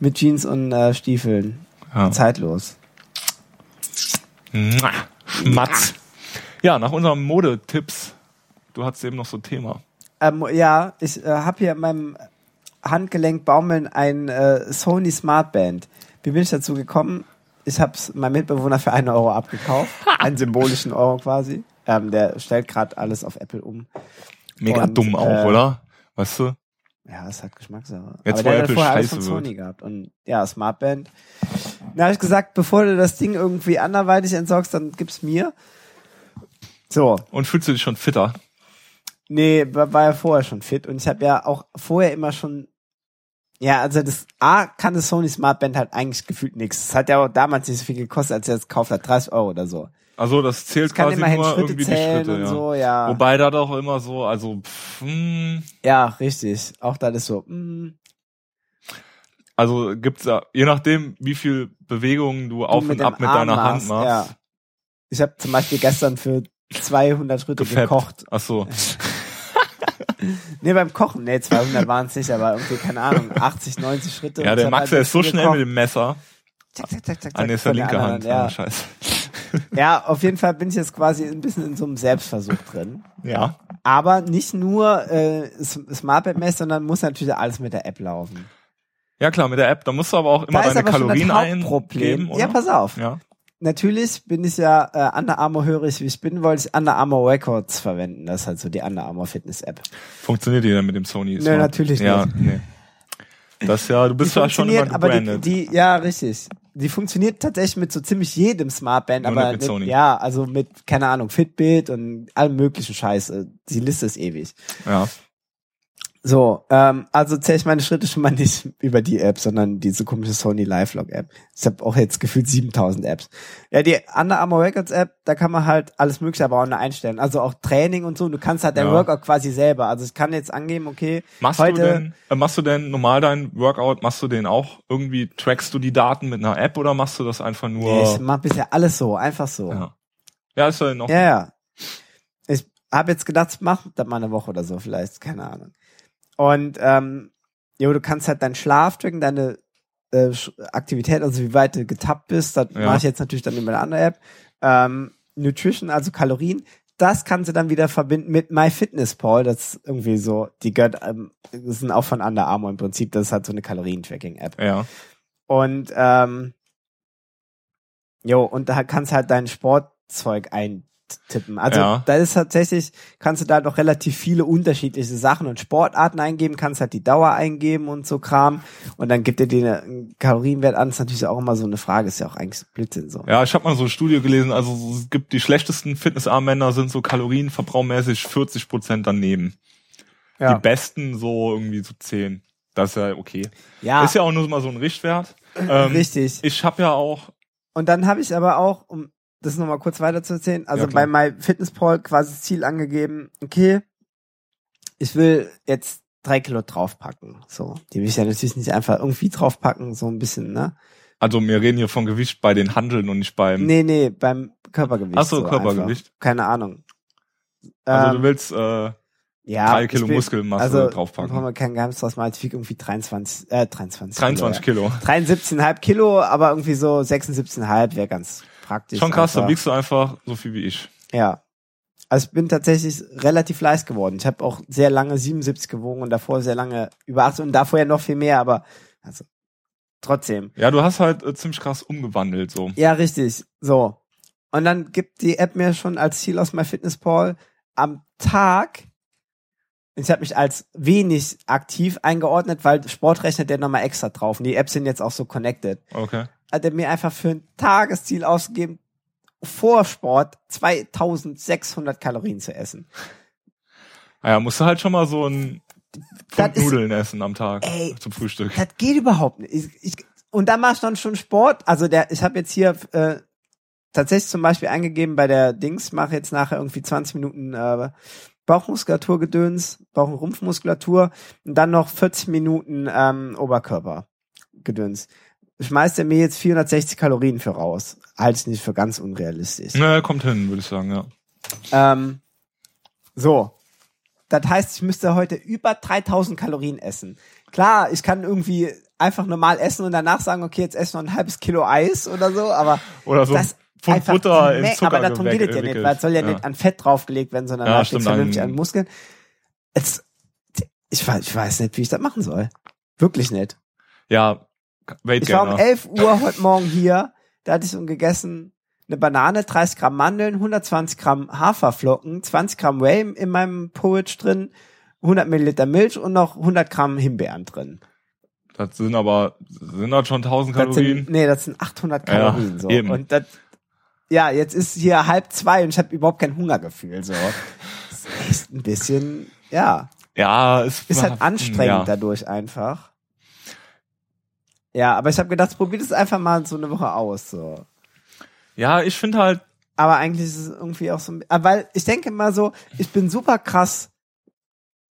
Mit Jeans und äh, Stiefeln. Ja. Zeitlos. Mua, Schmatz. Ja, nach unseren Modetipps. Du hattest eben noch so ein Thema. Ähm, ja, ich äh, habe hier in meinem Handgelenk baumeln ein äh, Sony Smartband. Wie bin ich dazu gekommen? Ich habe es meinem Mitbewohner für einen Euro abgekauft. einen symbolischen Euro quasi. Ähm, der stellt gerade alles auf Apple um. Mega Und, dumm auch, äh, oder? Weißt du? Ja, ist halt Geschmackssache. Jetzt, Aber der hat vorher alles von wird. Sony gehabt. Und ja, Smartband. Da habe ich gesagt, bevor du das Ding irgendwie anderweitig entsorgst, dann gib's mir. So, Und fühlst du dich schon fitter? nee, war, war ja vorher schon fit. Und ich habe ja auch vorher immer schon ja, also das A kann das Sony Smartband halt eigentlich gefühlt nichts. Es hat ja auch damals nicht so viel gekostet, als er es gekauft hat, 30 Euro oder so. Also das zählt kann quasi immerhin nur Schritte irgendwie die Schritte, und ja. so, ja. Wobei da doch immer so, also pff, hm, ja, richtig. Auch das ist so, mm, also gibt's ja, je nachdem, wie viel Bewegungen du auf du und dem ab mit Arm deiner Hand machst, machst. Ja. Ich habe zum Beispiel gestern für 200 Schritte Gefappt. gekocht. Ach so. Nee, beim Kochen, nee, 200 waren es nicht, aber irgendwie, keine Ahnung, 80, 90 Schritte. Ja, der Max, der ist so schnell gekocht. mit dem Messer. Zack, zack, zack, zack, Ah, nee, ist der linke Hand. Ja. Ah, scheiße. ja, auf jeden Fall bin ich jetzt quasi ein bisschen in so einem Selbstversuch drin. Ja. Aber nicht nur äh, Smartband-mäßig, sondern muss natürlich alles mit der App laufen. Ja, klar, mit der App. Da musst du aber auch immer da deine Kalorien eingeben, oder? Ja, pass auf. Ja. Natürlich bin ich ja äh, Under Armour hörig, wie ich bin, wollte ich Under Armour Records verwenden. Das ist halt so die Under Armour Fitness App. Funktioniert die denn mit dem Sony? Smart? natürlich ja, nicht. Nee. Das ja, du bist ja schon immer aber die, gebrandet. die, ja, richtig. Die funktioniert tatsächlich mit so ziemlich jedem Smartband, Nur aber mit Sony. ja, also mit, keine Ahnung, Fitbit und allem möglichen Scheiße. Die Liste ist ewig. ja. So, ähm, also zähle ich meine Schritte schon mal nicht über die App, sondern diese komische Sony Lifelog App. Ich habe auch jetzt gefühlt 7000 Apps. Ja, die Under Armour Records App, da kann man halt alles mögliche aber auch eine einstellen. Also auch Training und so. Du kannst halt dein Ja. Workout quasi selber. Also ich kann jetzt angeben, okay, Machst heute, du denn, äh, machst du denn normal deinen Workout, machst du den auch irgendwie, trackst du die Daten mit einer App oder machst du das einfach nur? Nee, ich mach bisher alles so, einfach so. Ja, ja. ist ja noch. ja. ja. Ich habe jetzt gedacht, mach das mal eine Woche oder so, vielleicht, keine Ahnung. Und ähm, jo, du kannst halt deinen Schlaf tracken, deine äh, Aktivität, also wie weit du getappt bist, das Ja. mache ich jetzt natürlich dann über eine andere App. Ähm, Nutrition, also Kalorien, das kannst du dann wieder verbinden mit MyFitnessPal, das ist irgendwie so, die gehört, ähm, das sind auch von Under Armour im Prinzip, das ist halt so eine Kalorien-Tracking-App. Ja. Und ähm, jo, und da kannst halt dein Sportzeug ein tippen. Also Ja. da ist tatsächlich, kannst du da doch relativ viele unterschiedliche Sachen und Sportarten eingeben, kannst halt die Dauer eingeben und so Kram und dann gibt er dir einen Kalorienwert an. Das ist natürlich auch immer so eine Frage, ist ja auch eigentlich Blödsinn so. Ja, ich habe mal so eine Studie gelesen, also es gibt die schlechtesten Fitnessarmbänder sind so kalorienverbrauchmäßig 40 Prozent daneben. Die besten so irgendwie so 10. Das ist ja okay. ja Ist ja auch nur mal so ein Richtwert. Ähm, richtig. Ich habe ja auch, Und dann habe ich aber auch, um das nochmal kurz weiter zu erzählen, also Ja, bei MyFitnessPal quasi Ziel angegeben, okay, ich will jetzt drei Kilo draufpacken. So, die will ich ja natürlich nicht einfach irgendwie draufpacken, so ein bisschen, ne? also wir reden hier von Gewicht bei den Handeln und nicht beim, Nee, nee, beim Körpergewicht. Ach so, so Körpergewicht. Einfach. Keine Ahnung. also Ähm, du willst äh, ja, drei Kilo will- Muskelmasse also, draufpacken. Brauchen wir kein Geheimnis draus machen, ich wiege irgendwie 23, äh, 23 23 Kilo. Kilo. 73,5 Kilo, aber irgendwie so 76,5 wäre ganz praktisch. Schon krass, da wiegst du einfach so viel wie ich. Ja. Also ich bin tatsächlich relativ leicht geworden. Ich habe auch sehr lange 77 gewogen und davor sehr lange über 80 und davor ja noch viel mehr, aber also trotzdem. Ja, du hast halt äh, ziemlich krass umgewandelt so. Ja, richtig. So. Und dann gibt die App mir schon als Ziel aus MyFitnessPal am Tag, ich habe mich als wenig aktiv eingeordnet, weil Sport rechnet der nochmal extra drauf. Und die Apps sind jetzt auch so connected. Okay. Hat er mir einfach für ein Tagesziel ausgegeben, vor Sport 2600 Kalorien zu essen. Naja, musst du halt schon mal so ein Das fünf ist- Nudeln essen am Tag Ey, zum Frühstück. Das geht überhaupt nicht. Ich, ich, und dann mach ich dann schon Sport. Also der, ich habe jetzt hier äh, tatsächlich zum Beispiel eingegeben bei der Dings, mache jetzt nachher irgendwie 20 Minuten äh, Bauchmuskulatur gedöns, Bauch- und Rumpfmuskulatur und dann noch 40 Minuten ähm, Oberkörper gedöns. Schmeißt er mir jetzt 460 Kalorien für raus. Halte ich nicht für ganz unrealistisch. Na, kommt hin, würde ich sagen, ja. Ähm, so. Das heißt, ich müsste heute über 3000 Kalorien essen. Klar, ich kann irgendwie einfach normal essen und danach sagen, okay, jetzt esse ich noch ein halbes Kilo Eis oder so, aber Oder so das Pfund einfach Butter in Zucker Aber darum geht es ja nicht, weil es soll ja, nicht an Fett draufgelegt werden, sondern Ja, halt stimmt, vernünftig an- Muskeln. Es, ich, weiß, ich weiß nicht, wie ich das machen soll. Wirklich nicht. Ja, Weight Ich war um Gainer. 11 Uhr heute Morgen hier, da hatte ich so gegessen eine Banane, 30 Gramm Mandeln, 120 Gramm Haferflocken, 20 Gramm Whey in meinem Porridge drin, 100 Milliliter Milch und noch 100 Gramm Himbeeren drin. Das sind aber, sind das schon 1000 Das Kalorien? sind, nee, das sind 800 Ja, Kalorien so. eben. Und das, ja, jetzt ist hier halb zwei und ich habe überhaupt kein Hungergefühl so. Das ist echt ein bisschen, ja, ja, es ist halt anstrengend Ja. dadurch einfach. Ja, aber ich habe gedacht, probier das einfach mal so eine Woche aus so. ja, ich finde halt, Aber eigentlich ist es irgendwie auch so, ein- aber weil ich denke immer so, ich bin super krass,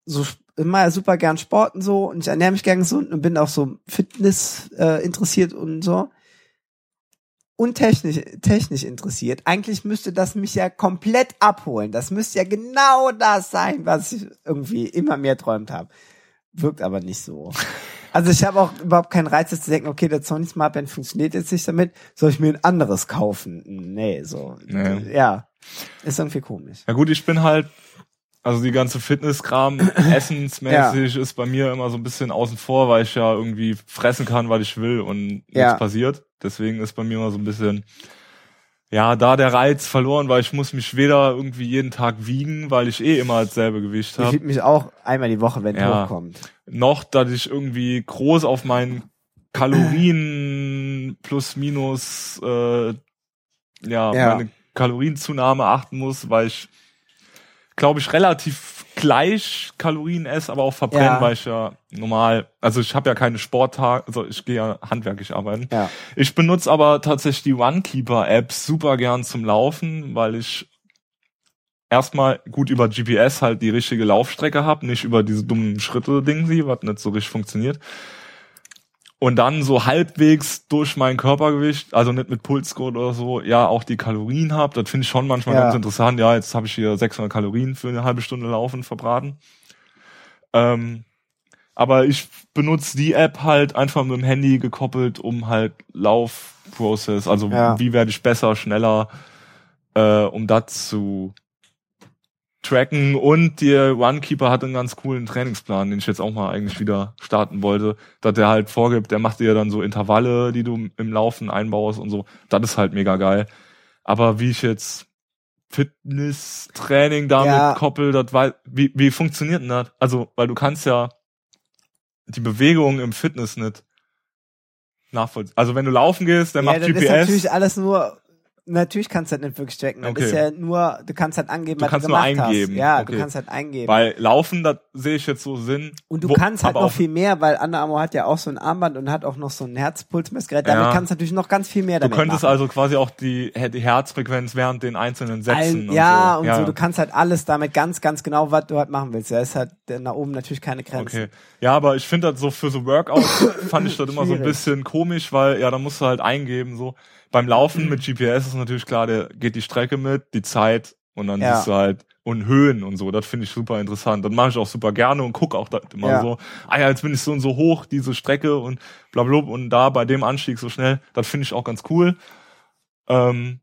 so immer super gern Sporten so und ich ernähre mich gern gesund und bin auch so Fitness äh, interessiert und so. Und technisch, technisch interessiert. Eigentlich müsste das mich ja komplett abholen. Das müsste ja genau das sein, was ich irgendwie immer mehr träumt habe. Wirkt aber nicht so. Also ich habe auch überhaupt keinen Reiz, jetzt zu denken, okay, der Sony Smartband funktioniert jetzt nicht damit, soll ich mir ein anderes kaufen? Nee, so. Nee. Ja. Ist irgendwie komisch. ja gut, ich bin halt, also die ganze Fitnesskram, essensmäßig ist bei mir immer so ein bisschen außen vor, weil ich ja irgendwie fressen kann, was ich will und Ja. nichts passiert. Deswegen ist bei mir immer so ein bisschen, ja, da der Reiz verloren, weil ich muss mich weder irgendwie jeden Tag wiegen, weil ich eh immer dasselbe Gewicht Ich habe, wiege mich auch einmal die Woche, wenn Ja. hochkommt. noch, dass ich irgendwie groß auf meinen Kalorien plus minus äh, ja, Ja. meine Kalorienzunahme achten muss, weil ich glaube ich relativ gleich Kalorien esse, aber auch verbrenne, Ja. weil ich ja normal, also ich habe ja keine Sporttage, also ich gehe ja handwerklich arbeiten. Ja. Ich benutze aber tatsächlich die Runkeeper-App super gern zum Laufen, weil ich erstmal gut über GPS halt die richtige Laufstrecke habe, nicht über diese dummen Schritte-Ding sie, was nicht so richtig funktioniert. Und dann so halbwegs durch mein Körpergewicht, also nicht mit Pulscode oder so, ja, auch die Kalorien hab. Das finde ich schon manchmal Ja. ganz interessant. Ja, jetzt habe ich hier 600 Kalorien für eine halbe Stunde Laufen verbraten. Ähm, aber ich benutze die App halt einfach mit dem Handy gekoppelt, um halt Laufprozess, also Ja. wie werde ich besser, schneller, äh, um das zu tracken. Und der Runkeeper hat einen ganz coolen Trainingsplan, den ich jetzt auch mal eigentlich wieder starten wollte, dass der halt vorgibt, der macht dir dann so Intervalle, die du im Laufen einbaust und so. Das ist halt mega geil. Aber wie ich jetzt Fitnesstraining damit Ja. koppel, das weiß, wie, wie funktioniert denn das? Also, weil du kannst ja die Bewegung im Fitness nicht nachvollziehen. Also wenn du laufen gehst, dann ja, macht das ist GPS. natürlich alles nur, natürlich kannst du das nicht wirklich tracken. Das Okay. ist ja nur, du kannst halt angeben, Du was kannst du nur gemacht eingeben. hast. Ja, Okay. du kannst halt eingeben. Bei Laufen, da sehe ich jetzt so Sinn. und du Wo- kannst halt noch viel mehr, weil Under Armour hat ja auch so ein Armband und hat auch noch so ein Herzpulsmessgerät. Damit Ja. kannst du natürlich noch ganz viel mehr Du damit könntest machen. also quasi auch die, die Herzfrequenz während den einzelnen Sätzen Allen, und ja, so. und so, du kannst halt alles damit ganz, ganz genau, was du halt machen willst. Da ist halt nach oben natürlich keine Grenze. Okay. Ja, aber ich finde das so für so Workouts fand ich das immer so ein bisschen komisch, weil ja, da musst du halt eingeben so. Beim Laufen mit GPS ist natürlich klar, der geht die Strecke mit, die Zeit und dann Ja. siehst du halt und Höhen und so. Das finde ich super interessant. Das mache ich auch super gerne und guck auch da immer Ja. so. Ah ja, jetzt bin ich so und so hoch diese Strecke und bla bla und da bei dem Anstieg so schnell. Das finde ich auch ganz cool. Ähm,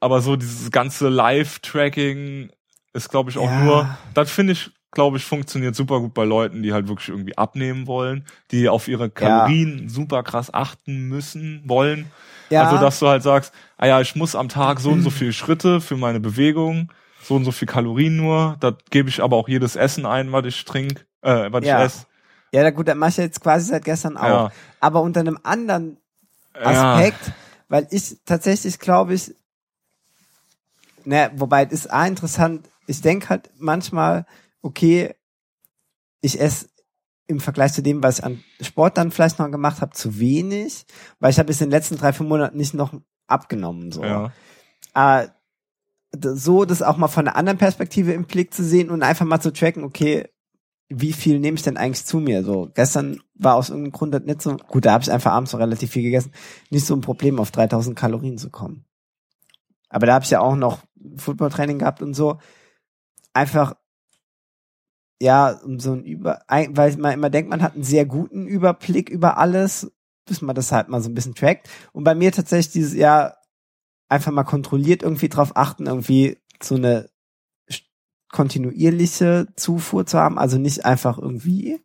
aber so dieses ganze Live-Tracking ist, glaube ich, auch Ja. nur, das finde ich, glaube ich, funktioniert super gut bei Leuten, die halt wirklich irgendwie abnehmen wollen, die auf ihre Kalorien super krass achten müssen, wollen. Ja, Also, dass du halt sagst, ah ja, ich muss am Tag so und so viele Schritte für meine Bewegung, so und so viel Kalorien nur, da gebe ich aber auch jedes Essen ein, was ich trinke, äh, was Ja. ich esse. ja, na gut, das mache ich jetzt quasi seit gestern auch. Ja. Aber unter einem anderen Ja. Aspekt, weil ich tatsächlich glaube ich, ne, wobei es ist auch interessant, ich denke halt manchmal, okay, ich esse im Vergleich zu dem, was ich an Sport dann vielleicht noch gemacht habe, zu wenig, weil ich habe jetzt in den letzten drei, vier Monaten nicht noch abgenommen. So. Ja. Aber d- so das auch mal von einer anderen Perspektive im Blick zu sehen und einfach mal zu tracken, okay, wie viel nehme ich denn eigentlich zu mir? So, gestern war aus irgendeinem Grund das nicht so, gut, da habe ich einfach abends so relativ viel gegessen, nicht so ein Problem, auf 3000 Kalorien zu kommen. Aber da habe ich ja auch noch Footballtraining gehabt und so. Einfach, ja, um so ein Über, weil man immer denkt, man hat einen sehr guten Überblick über alles, bis man das halt mal so ein bisschen trackt. Und bei mir tatsächlich dieses Jahr einfach mal kontrolliert irgendwie drauf achten, irgendwie so eine kontinuierliche Zufuhr zu haben, also nicht einfach irgendwie.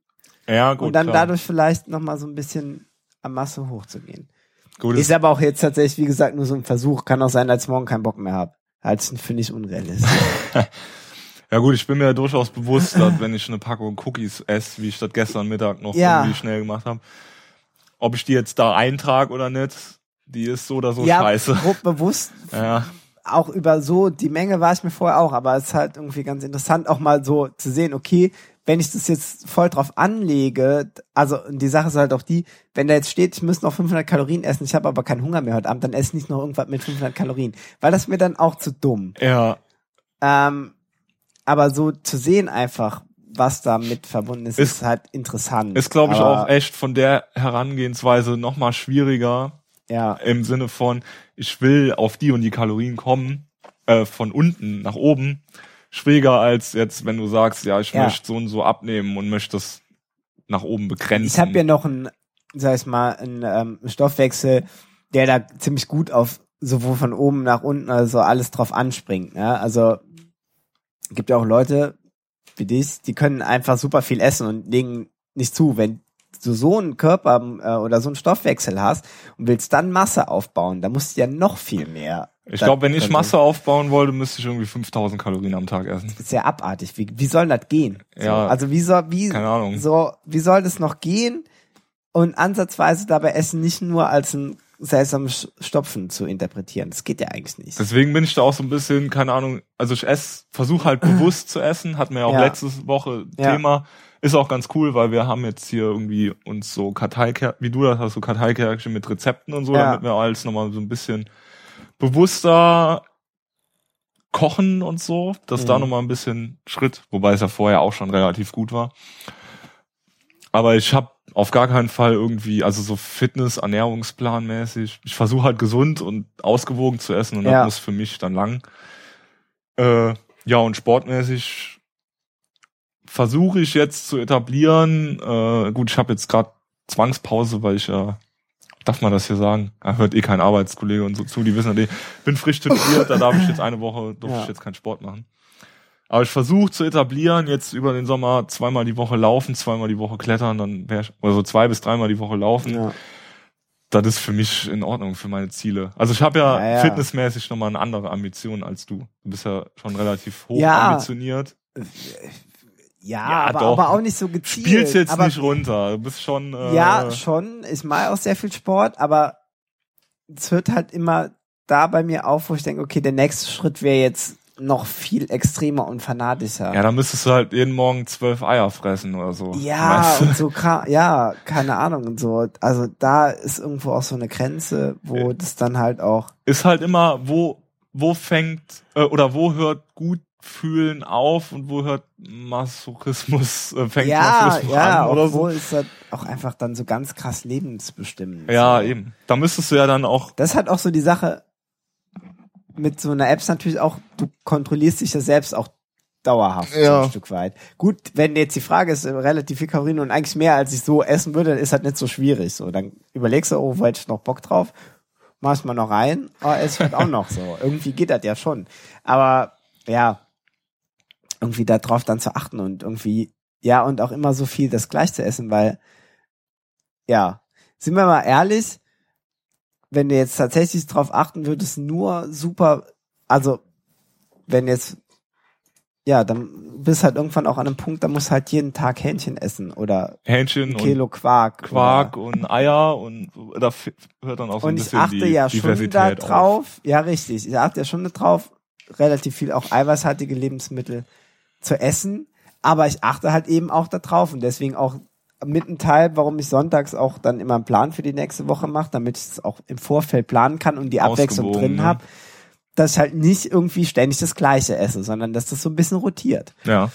Ja, gut. und dann klar. dadurch vielleicht nochmal so ein bisschen am Masse hochzugehen. gut, Ist aber auch jetzt tatsächlich, wie gesagt, nur so ein Versuch. Kann auch sein, dass ich morgen keinen Bock mehr habe. Halt, finde ich unrealistisch. Ja gut, ich bin mir durchaus bewusst, dass wenn ich eine Packung Cookies esse, wie ich das gestern Mittag noch Ja. irgendwie schnell gemacht habe, ob ich die jetzt da eintrage oder nicht, die ist so oder so ja, scheiße. grob bewusst. Ja, Auch über so, die Menge war ich mir vorher auch, aber es ist halt irgendwie ganz interessant, auch mal so zu sehen, okay, wenn ich das jetzt voll drauf anlege, also die Sache ist halt auch die, wenn da jetzt steht, ich müsste noch 500 Kalorien essen, ich habe aber keinen Hunger mehr heute Abend, dann esse ich nicht noch irgendwas mit 500 Kalorien, weil das mir dann auch zu dumm. ja, Ähm, aber so zu sehen einfach, was damit verbunden ist, ist, Ist- halt interessant. ist glaube ich auch echt von der Herangehensweise noch mal schwieriger Ja, im Sinne von, ich will auf die und die Kalorien kommen, äh, von unten nach oben, schwieriger als jetzt, wenn du sagst, ja, ich Ja. möchte so und so abnehmen und möchte das nach oben begrenzen. ich habe ja noch einen, sag ich mal, einen ähm, Stoffwechsel, der da ziemlich gut auf sowohl von oben nach unten, also alles drauf anspringt. Ne? Also gibt ja auch Leute wie dich, die können einfach super viel essen und legen nicht zu. Wenn du so einen Körper äh, oder so einen Stoffwechsel hast und willst dann Masse aufbauen, dann musst du ja noch viel mehr. ich glaube, wenn ich Masse aufbauen wollte, müsste ich irgendwie 5000 Kalorien am Tag essen. Das ist ja abartig. Wie, wie soll das gehen? So, Ja. also wie soll, wie, Keine Ahnung. so, wie soll das noch gehen? Und ansatzweise dabei Essen nicht nur als ein seltsames Stopfen zu interpretieren. Das geht ja eigentlich nicht. Deswegen bin ich da auch so ein bisschen, keine Ahnung, also ich esse, versuche halt bewusst zu essen, hatten wir ja auch Ja. letzte Woche Ja. Thema. Ist auch ganz cool, weil wir haben jetzt hier irgendwie uns so Karteikärchen, wie du das hast, so Karteikärchen mit Rezepten und so, Ja. damit wir alles nochmal so ein bisschen bewusster kochen und so, dass da Mhm. nochmal ein bisschen Schritt, wobei es ja vorher auch schon relativ gut war. Aber ich habe auf gar keinen Fall irgendwie, also so Fitness, Ernährungsplan mäßig. Ich versuche halt gesund und ausgewogen zu essen und Ja. das muss für mich dann lang. Äh, ja, und sportmäßig versuche ich jetzt zu etablieren. Äh, gut, ich habe jetzt gerade Zwangspause, weil ich ja, darf man das hier sagen? Da hört eh kein Arbeitskollege und so zu, die wissen ja, ich bin frisch tätowiert, da darf ich jetzt eine Woche, durfte Ja. ich jetzt keinen Sport machen. Aber ich versuche zu etablieren, jetzt über den Sommer zweimal die Woche laufen, zweimal die Woche klettern, dann wäre ich, oder so zwei bis dreimal die Woche laufen. Ja. das ist für mich in Ordnung für meine Ziele. Also ich habe ja, Ja, ja. fitnessmäßig nochmal eine andere Ambition als du. Du bist ja schon relativ hoch Ja. ambitioniert. Ja, Ja, aber, aber auch nicht so gezielt. Spielst jetzt aber, nicht runter. Du bist schon. Äh, Ja, schon. Ich mache auch sehr viel Sport, aber es hört halt immer da bei mir auf, wo ich denke, okay, der nächste Schritt wäre jetzt noch viel extremer und fanatischer. Ja, dann müsstest du halt jeden Morgen zwölf Eier fressen oder so. Ja, Weißt du? und so, ja, keine Ahnung und so. Also da ist irgendwo auch so eine Grenze, wo Äh. das dann halt auch, Ist halt immer, wo, wo fängt, äh, oder wo hört gut fühlen auf und wo hört Masochismus, äh, fängt ja, Masochismus ja, an oder so. ist das auch einfach dann so ganz krass lebensbestimmend. Ja, so. eben. Da müsstest du ja dann auch, Das hat auch so die Sache mit so einer Apps natürlich auch, du kontrollierst dich ja selbst auch dauerhaft so Ja. ein Stück weit. Gut, wenn jetzt die Frage ist, relativ viel Kalorien und eigentlich mehr als ich so essen würde, dann ist halt nicht so schwierig. So, dann überlegst du, oh, wo hätte ich noch Bock drauf? Machst mal noch rein, aber es halt auch noch so. Irgendwie geht das ja schon. Aber ja, irgendwie da drauf dann zu achten und irgendwie, ja, und auch immer so viel das gleich zu essen, weil, ja, sind wir mal ehrlich, wenn du jetzt tatsächlich drauf achten würdest, nur super, also wenn jetzt, ja, dann bist halt irgendwann auch an einem Punkt, da musst halt jeden Tag Hähnchen essen oder Hähnchen und Kilo Quark. Quark Oder, und Eier und da hört dann auch so ein und ich bisschen achte die ja schon da auf. drauf, ja richtig, ich achte ja schon drauf, relativ viel auch eiweißhaltige Lebensmittel zu essen, aber ich achte halt eben auch da drauf und deswegen auch mit ein Teil, warum ich sonntags auch dann immer einen Plan für die nächste Woche mache, damit ich es auch im Vorfeld planen kann und die Abwechslung drin ne? habe, dass ich halt nicht irgendwie ständig das Gleiche esse, sondern dass das so ein bisschen rotiert. Ja.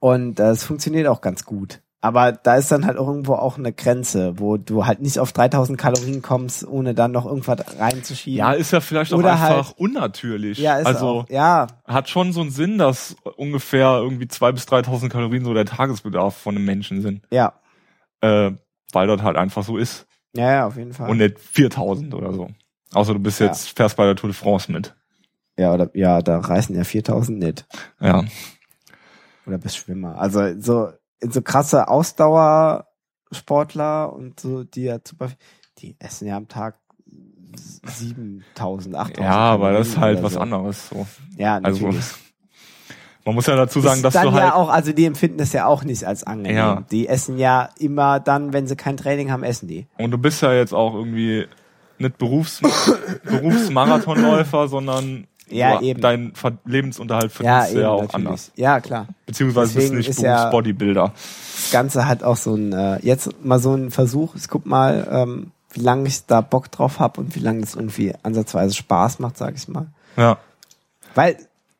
Und äh, es funktioniert auch ganz gut. Aber da ist dann halt irgendwo auch eine Grenze, wo du halt nicht auf 3000 Kalorien kommst, ohne dann noch irgendwas reinzuschieben. Ja, ist ja vielleicht auch Oder einfach halt- unnatürlich. ja, ist also auch, ja, hat schon so einen Sinn, dass ungefähr irgendwie 2.000 bis 3.000 Kalorien so der Tagesbedarf von einem Menschen sind. ja, Äh, weil das halt einfach so ist. ja, ja, auf jeden Fall. Und nicht 4.000 oder so. Außer du bist Ja. jetzt, fährst bei der Tour de France mit. ja, oder, ja, da reißen ja 4000 nicht. Ja. Oder bist Schwimmer. Also so, so krasse Ausdauersportler und so, die ja super, die essen ja am Tag 7000, 8000. Ja, aber das ist halt was so. anderes, so. Ja, Also, natürlich. man muss ja dazu sagen, ist dass dann du halt, ja auch, also die empfinden das ja auch nicht als angenehm. Ja. Die essen ja immer dann, wenn sie kein Training haben, essen die. und du bist ja jetzt auch irgendwie nicht Berufs Berufsmarathonläufer, sondern Ja, du, eben. dein Ver Lebensunterhalt Ja, verdienst du eben, ja auch natürlich. anders. Ja, klar. Beziehungsweise Deswegen bist nicht ist ja- Berufsbodybuilder. Das Ganze hat auch so ein, äh, jetzt mal so ein Versuch, ich guck mal, ähm, wie lange ich da Bock drauf habe und wie lange das irgendwie ansatzweise Spaß macht, sag ich mal. Ja. Weil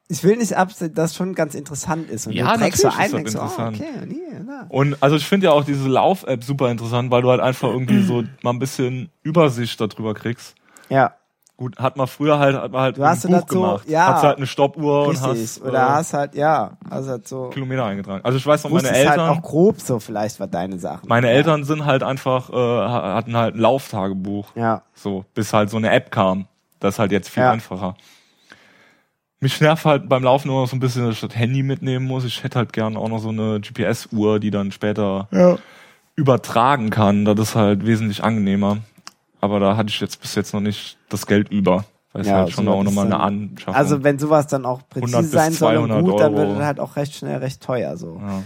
ich will nicht ab, dass das schon ganz interessant ist. Und Ja, du trägst so natürlich ist ein, das so, oh, interessant. okay, nee, na. Und also ich finde ja auch diese Lauf-App super interessant, weil du halt einfach irgendwie so mal ein bisschen Übersicht darüber kriegst. Ja, Gut, hat man früher halt, hat man halt Du hast ein Buch das so- gemacht. ja, hast halt eine Stoppuhr und richtig. hast Oder äh, hast halt, ja, hast halt so, Kilometer eingetragen. Also ich weiß noch, meine halt Eltern, auch grob so vielleicht, was deine Sachen. meine ja. Eltern sind halt einfach, äh, hatten halt ein Lauftagebuch. Ja, So, bis halt so eine App kam. Das ist halt jetzt viel Ja. einfacher. Mich nervt halt beim Laufen nur noch so ein bisschen, dass ich das Handy mitnehmen muss. Ich hätte halt gerne auch noch so eine GPS-Uhr, die dann später ja. übertragen kann. Das ist halt wesentlich angenehmer. Aber da hatte ich jetzt bis jetzt noch nicht das Geld über. Weil es Ja, halt schon sowas auch nochmal eine Anschaffung. Also wenn sowas dann auch 100 präzise sein soll und 200 gut, dann wird Euro. es halt auch recht schnell recht teuer so. ja.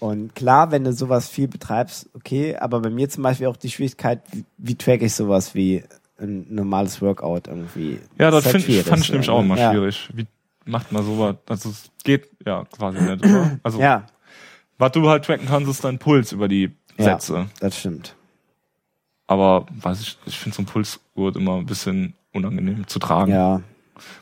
Und klar, wenn du sowas viel betreibst, okay, aber bei mir zum Beispiel auch die Schwierigkeit, wie, wie track ich sowas wie ein normales Workout irgendwie. ja, das ist halt find, fand ich nämlich ja, auch immer ja. schwierig. Wie macht man sowas? Also es geht ja quasi nicht, oder? Also Ja, was du halt tracken kannst, ist dein Puls über die Ja. Sätze. das stimmt. Aber weiß ich, ich finde so ein Pulsgurt immer ein bisschen unangenehm zu tragen. Ja,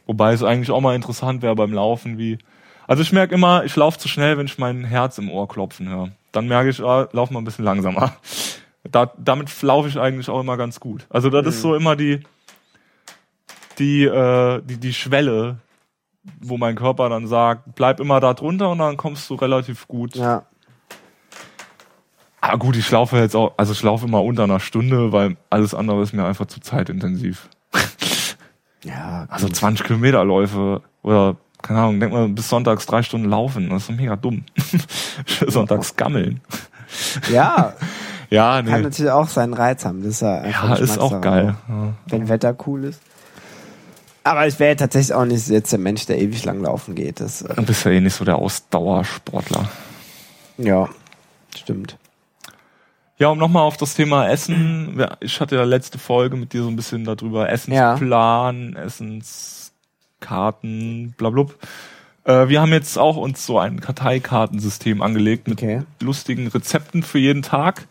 Wobei es eigentlich auch mal interessant wäre beim Laufen, wie. Also ich merke immer, ich laufe zu schnell, wenn ich mein Herz im Ohr klopfen höre. Dann merke ich, ah, lauf mal ein bisschen langsamer. Da, damit laufe ich eigentlich auch immer ganz gut. Also das ist so immer die, die, äh, die, die Schwelle, wo mein Körper dann sagt, bleib immer da drunter und dann kommst du relativ gut. ja, Ah gut, ich laufe jetzt auch, also ich laufe immer unter einer Stunde, weil alles andere ist mir einfach zu zeitintensiv. ja. Also gut. 20 Kilometerläufe oder keine Ahnung, denk mal bis sonntags drei Stunden laufen, das ist mega dumm. Sonntags gammeln. ja, Ja, Kann nee. natürlich auch seinen Reiz haben. Das ist ja, einfach Ja, ist auch geil. Ja. Wenn Wetter cool ist. Aber ich wäre tatsächlich auch nicht jetzt der Mensch, der ewig lang laufen geht. Das, äh, Du bist ja eh nicht so der Ausdauersportler. ja, stimmt. Ja, um nochmal auf das Thema Essen. ja, Ich hatte ja letzte Folge mit dir so ein bisschen darüber Essensplan, Essenskarten, blablub. Äh, wir haben jetzt auch uns so ein Karteikartensystem angelegt mit Okay. lustigen Rezepten für jeden Tag.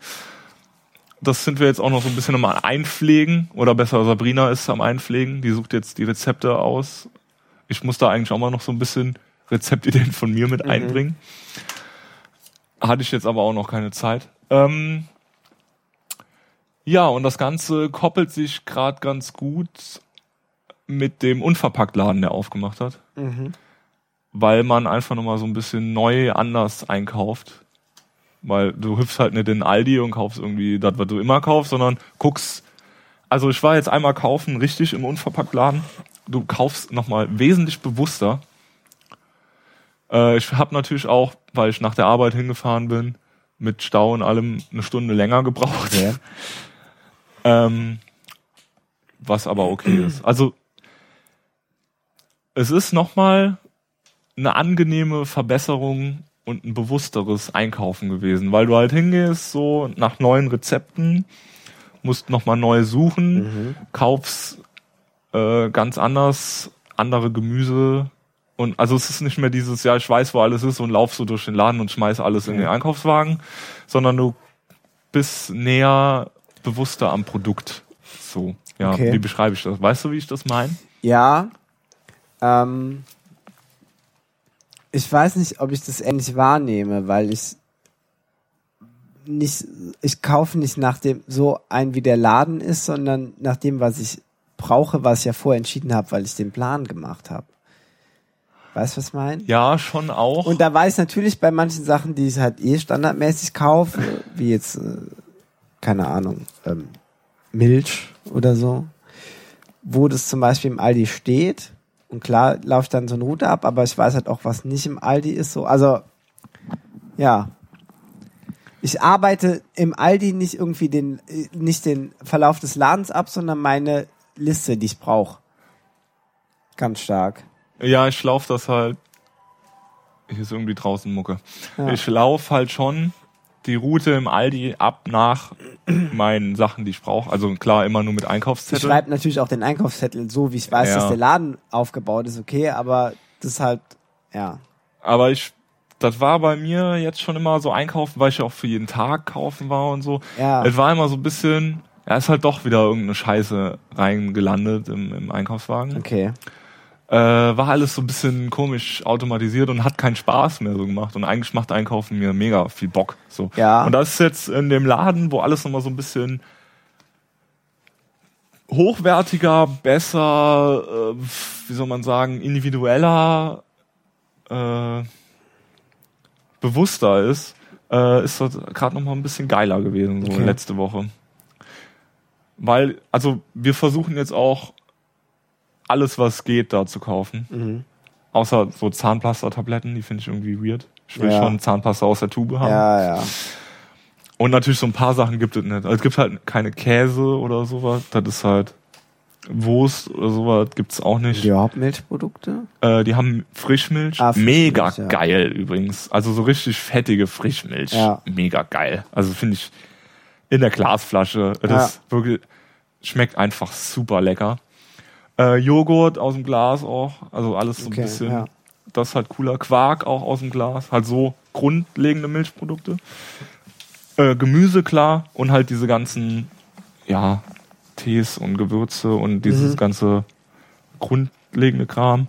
Das sind wir jetzt auch noch so ein bisschen am Einpflegen. Oder besser, Sabrina ist am Einpflegen. Die sucht jetzt die Rezepte aus. Ich muss da eigentlich auch mal noch so ein bisschen Rezeptideen von mir mit einbringen. Hatte ich jetzt aber auch noch keine Zeit. Ähm, ja, und das Ganze koppelt sich gerade ganz gut mit dem Unverpacktladen, der aufgemacht hat. Mhm. Weil man einfach nochmal so ein bisschen neu anders einkauft. Weil du hüpfst halt nicht in Aldi und kaufst irgendwie das, was du immer kaufst, sondern guckst. Also ich war jetzt einmal kaufen, richtig im Unverpacktladen. Du kaufst nochmal wesentlich bewusster. Äh, ich habe natürlich auch, weil ich nach der Arbeit hingefahren bin, mit Stau und allem eine Stunde länger gebraucht. Okay. Ähm, was aber okay ist. Also es ist nochmal eine angenehme Verbesserung und ein bewussteres Einkaufen gewesen, weil du halt hingehst so nach neuen Rezepten, musst nochmal neu suchen, kaufst äh, ganz anders andere Gemüse und also es ist nicht mehr dieses, ja ich weiß wo alles ist und lauf so durch den Laden und schmeiß alles in den Einkaufswagen, sondern du bist näher bewusster am Produkt. So, ja, Okay. wie beschreibe ich das? Weißt du, wie ich das meine? Ja. Ähm, ich weiß nicht, ob ich das ähnlich wahrnehme, weil ich nicht, ich kaufe nicht nach dem so ein, wie der Laden ist, sondern nach dem, was ich brauche, was ich ja vorher entschieden habe, weil ich den Plan gemacht habe. Weißt du, was ich meine? Ja, schon auch. Und da weiß ich natürlich bei manchen Sachen, die ich halt eh standardmäßig kaufe, wie jetzt, äh, keine Ahnung, ähm, Milch oder so, wo das zum Beispiel im Aldi steht. Und klar läuft dann so eine Route ab, aber ich weiß halt auch, was nicht im Aldi ist. So, also ja. Ich arbeite im Aldi nicht irgendwie den, äh, nicht den Verlauf des Ladens ab, sondern meine Liste, die ich brauche. Ganz stark. ja, ich lauf das halt. Hier ist irgendwie draußen Mucke. Ja. Ich lauf halt schon die Route im Aldi ab nach meinen Sachen, die ich brauche. Also klar, immer nur mit Ich Einkaufszettel. schreibe natürlich auch den Einkaufszettel so, wie ich weiß, Ja. dass der Laden aufgebaut ist, okay, aber das ist halt, ja. Aber ich, das war bei mir jetzt schon immer so einkaufen, weil ich ja auch für jeden Tag kaufen war und so. Ja. Es war immer so ein bisschen, ja, ist halt doch wieder irgendeine Scheiße reingelandet im, im Einkaufswagen. Okay. Äh, war alles so ein bisschen komisch automatisiert und hat keinen Spaß mehr so gemacht. Und eigentlich macht Einkaufen mir mega viel Bock. So. Ja. Und das ist jetzt in dem Laden, wo alles nochmal so ein bisschen hochwertiger, besser, äh, wie soll man sagen, individueller, äh, bewusster ist, äh, ist das gerade noch mal ein bisschen geiler gewesen, so Okay. letzte Woche. Weil, also wir versuchen jetzt auch alles, was geht, da zu kaufen. Mhm. Außer so Zahnpasta-Tabletten, die finde ich irgendwie weird. Ich will Ja. schon Zahnpasta aus der Tube haben. Ja, ja. Und natürlich so ein paar Sachen gibt es nicht. Also es gibt halt keine Käse oder sowas. Das ist halt Wurst oder sowas gibt's auch nicht. Die Hauptmilchprodukte? Äh, die haben Frischmilch. Ah, Frischmilch, Mega ja. geil übrigens. Also so richtig fettige Frischmilch. Ja. Mega geil. Also finde ich in der Glasflasche. Das Ja. wirklich schmeckt einfach super lecker. Äh, Joghurt aus dem Glas auch. Also alles so Okay, ein bisschen. ja. Das ist halt cooler. Quark auch aus dem Glas. Halt so grundlegende Milchprodukte. Äh, Gemüse klar und halt diese ganzen, ja, Tees und Gewürze und dieses Mhm. ganze grundlegende Kram.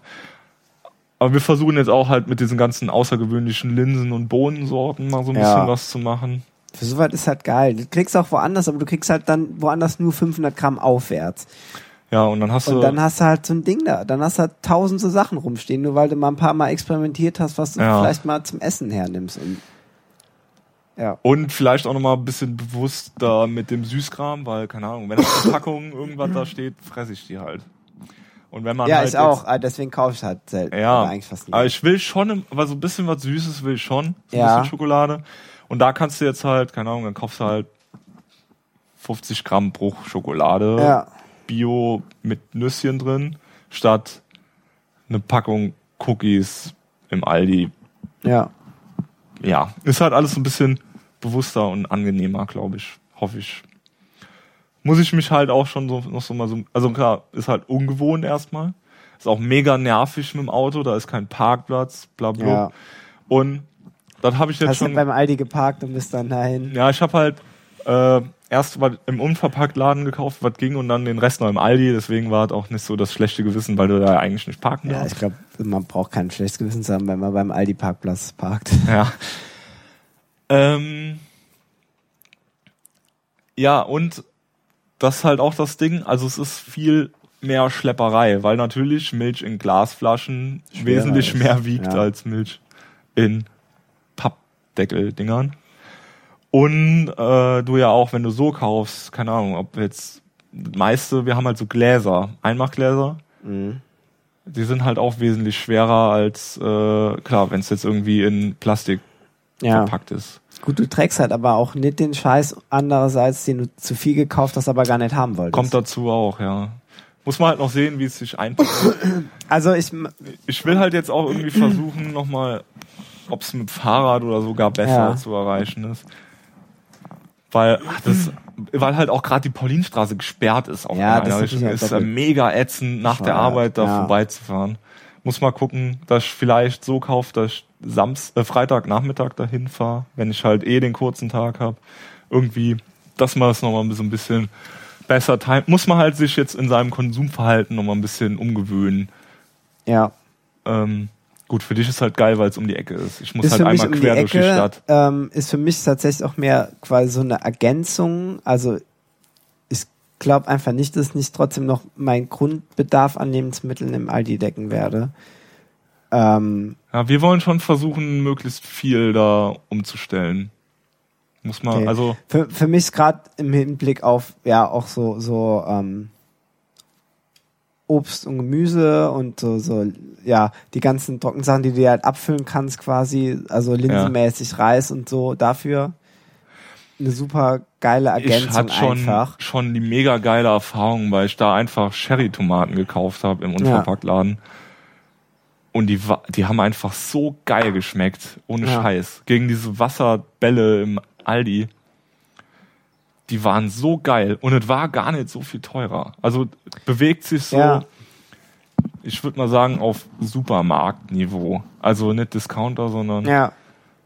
Aber wir versuchen jetzt auch halt mit diesen ganzen außergewöhnlichen Linsen und Bohnensorten mal so ein Ja. bisschen was zu machen. Für sowas ist halt geil. Du kriegst auch woanders, aber du kriegst halt dann woanders nur 500 Gramm aufwärts. Ja, und dann hast Und du, dann hast du halt so ein Ding da. Dann hast du halt tausend so Sachen rumstehen, nur weil du mal ein paar Mal experimentiert hast, was du Ja. vielleicht mal zum Essen hernimmst. Und ja. und vielleicht auch nochmal ein bisschen bewusster mit dem Süßkram, weil, keine Ahnung, wenn auf der Packung irgendwas da steht, fresse ich die halt. Und wenn man Ja, halt ich auch. Ah, Deswegen kaufe ich halt selten. ja, Aber eigentlich fast nie. aber ich will schon, aber so ein bisschen was Süßes will ich schon. So ein Ja. bisschen Schokolade. Und da kannst du jetzt halt, keine Ahnung, dann kaufst du halt 50 Gramm Bruch Schokolade, Ja. Bio mit Nüsschen drin, statt eine Packung Cookies im Aldi. Ja. Ja, ist halt alles so ein bisschen bewusster und angenehmer, glaube ich. Hoffe ich. Muss ich mich halt auch schon so noch so mal so. Also klar, ist halt ungewohnt erstmal. Ist auch mega nervig mit dem Auto, da ist kein Parkplatz, bla bla. Ja. Und das habe ich jetzt Hast du schon. beim Aldi geparkt und bist dann dahin. Ja, ich habe halt äh, erst was im Unverpacktladen gekauft, was ging, und dann den Rest noch im Aldi. Deswegen war es auch nicht so das schlechte Gewissen, weil du da eigentlich nicht parken Ja, darfst. ich glaube, man braucht kein schlechtes Gewissen zu haben, wenn man beim Aldi-Parkplatz parkt. Ja. Ähm, ja, und das ist halt auch das Ding. Also es ist viel mehr Schlepperei, weil natürlich Milch in Glasflaschen Schwerer wesentlich ist, mehr wiegt ja. als Milch in Pappdeckel-Dingern. Und äh, du ja auch, wenn du so kaufst, keine Ahnung, ob jetzt meiste, wir haben halt so Gläser, Einmachgläser, Mhm. die sind halt auch wesentlich schwerer als, äh, klar, wenn es jetzt irgendwie in Plastik Ja. verpackt ist. Gut, du trägst halt aber auch nicht den Scheiß andererseits, den du zu viel gekauft hast, aber gar nicht haben wolltest. Kommt dazu auch, ja. Muss man halt noch sehen, wie es sich einpackt. also ich, Ich will halt jetzt auch irgendwie versuchen, nochmal, ob es mit Fahrrad oder sogar besser Ja. zu erreichen ist. Weil, ach, das, weil halt auch gerade die Paulinstraße gesperrt ist. Auf Ja, das ist ist ja mega ätzend, nach der Arbeit da ja. vorbeizufahren. Muss mal gucken, dass ich vielleicht so kaufe, dass ich Samst, äh, Freitagnachmittag dahin fahre, wenn ich halt eh den kurzen Tag habe. Irgendwie, dass man das nochmal so ein bisschen besser timet. Muss man halt sich jetzt in seinem Konsumverhalten nochmal ein bisschen umgewöhnen. ja, Ähm, gut, für dich ist halt geil, weil es um die Ecke ist. Ich muss ist halt einmal um quer die durch die Ecke, Stadt. ähm, ist für mich tatsächlich auch mehr quasi so eine Ergänzung. Also ich glaube einfach nicht, dass ich nicht trotzdem noch meinen Grundbedarf an Lebensmitteln im Aldi decken werde. Ähm, Ja, wir wollen schon versuchen, möglichst viel da umzustellen. Muss man, Okay. also, für, für mich gerade im Hinblick auf ja auch so so ähm, Obst und Gemüse und so so ja die ganzen Trockensachen, die du dir halt abfüllen kannst quasi, also linsenmäßig Reis und so dafür eine super geile ich Ergänzung hatte schon, einfach. schon die mega geile Erfahrung, weil ich da einfach Sherry-Tomaten gekauft habe im Unverpacktladen. Und die, die haben einfach so geil geschmeckt, ohne Ja. Scheiß. Gegen diese Wasserbälle im Aldi. Die waren so geil und es war gar nicht so viel teurer. Also bewegt sich so, Ja. ich würde mal sagen, auf Supermarktniveau. Also nicht Discounter, sondern Ja,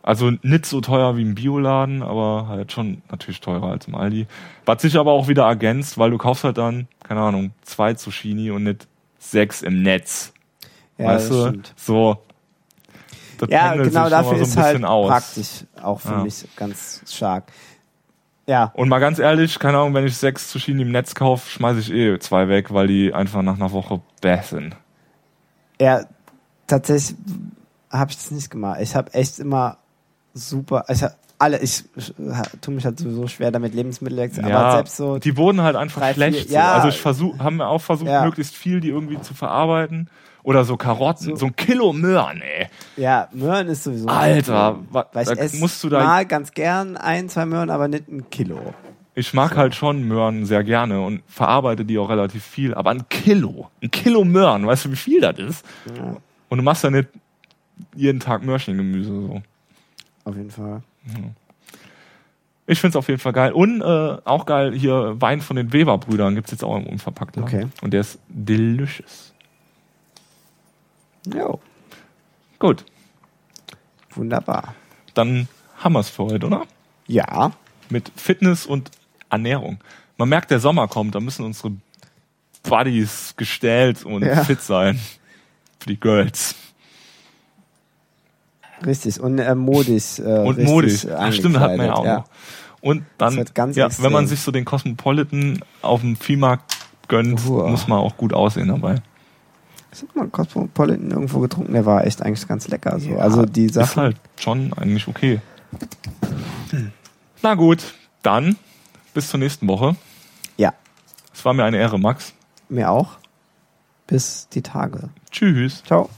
also nicht so teuer wie im Bioladen, aber halt schon natürlich teurer als im Aldi. Was sich aber auch wieder ergänzt, weil du kaufst halt dann, keine Ahnung, zwei Zucchini und nicht sechs im Netz. ja, weißt das du? stimmt. So. Das Ja, genau dafür so ein ist halt bisschen aus. praktisch auch für Ja. mich ganz stark. Ja, Und mal ganz ehrlich, keine Ahnung, wenn ich sechs Zucchini im Netz kaufe, schmeiße ich eh zwei weg, weil die einfach nach einer Woche bäh sind. Ja, tatsächlich habe ich das nicht gemacht. Ich habe echt immer super, ich hab alle, ich, ich tue mich halt sowieso schwer damit Lebensmittel wegzunehmen, aber selbst so, die wurden halt einfach drei, vier- schlecht. so. ja. Also ich versuch, haben wir auch versucht, Ja. möglichst viel die irgendwie zu verarbeiten. Oder so Karotten, so, ein Kilo Möhren, ey. ja, Möhren ist sowieso. Alter, wa- weil ich da musst du da- mal ganz gern ein, zwei Möhren, aber nicht ein Kilo. Ich mag halt schon Möhren sehr gerne und verarbeite die auch relativ viel. Aber ein Kilo, ein Kilo Möhren, weißt du, wie viel das ist? Ja, Und du machst ja nicht jeden Tag Möhrchengemüse so. auf jeden Fall. Ich find's auf jeden Fall geil. Und äh, auch geil, hier Wein von den Weber-Brüdern gibt's jetzt auch im Unverpackten. Okay. Und der ist delicious. Jo, Gut, wunderbar. dann haben wir's für heute, oder? Ja, Mit Fitness und Ernährung. Man merkt, der Sommer kommt, da müssen unsere Buddies gestellt und Ja. fit sein. Für die Girls. richtig. Und äh, modisch. Äh, und äh, Ach, stimmt, hatten wir ja auch noch. Und dann, ja, extrem. wenn man sich so den Cosmopolitan auf dem Viehmarkt gönnt, Uah. muss man auch gut aussehen dabei. Ich hab mal Cosmopolitan irgendwo getrunken, der war echt eigentlich ganz lecker. So. also die Ist Sachen. halt schon eigentlich okay. Na gut, dann bis zur nächsten Woche. Ja, Es war mir eine Ehre, Max. mir auch. Bis die Tage. Tschüss. Ciao.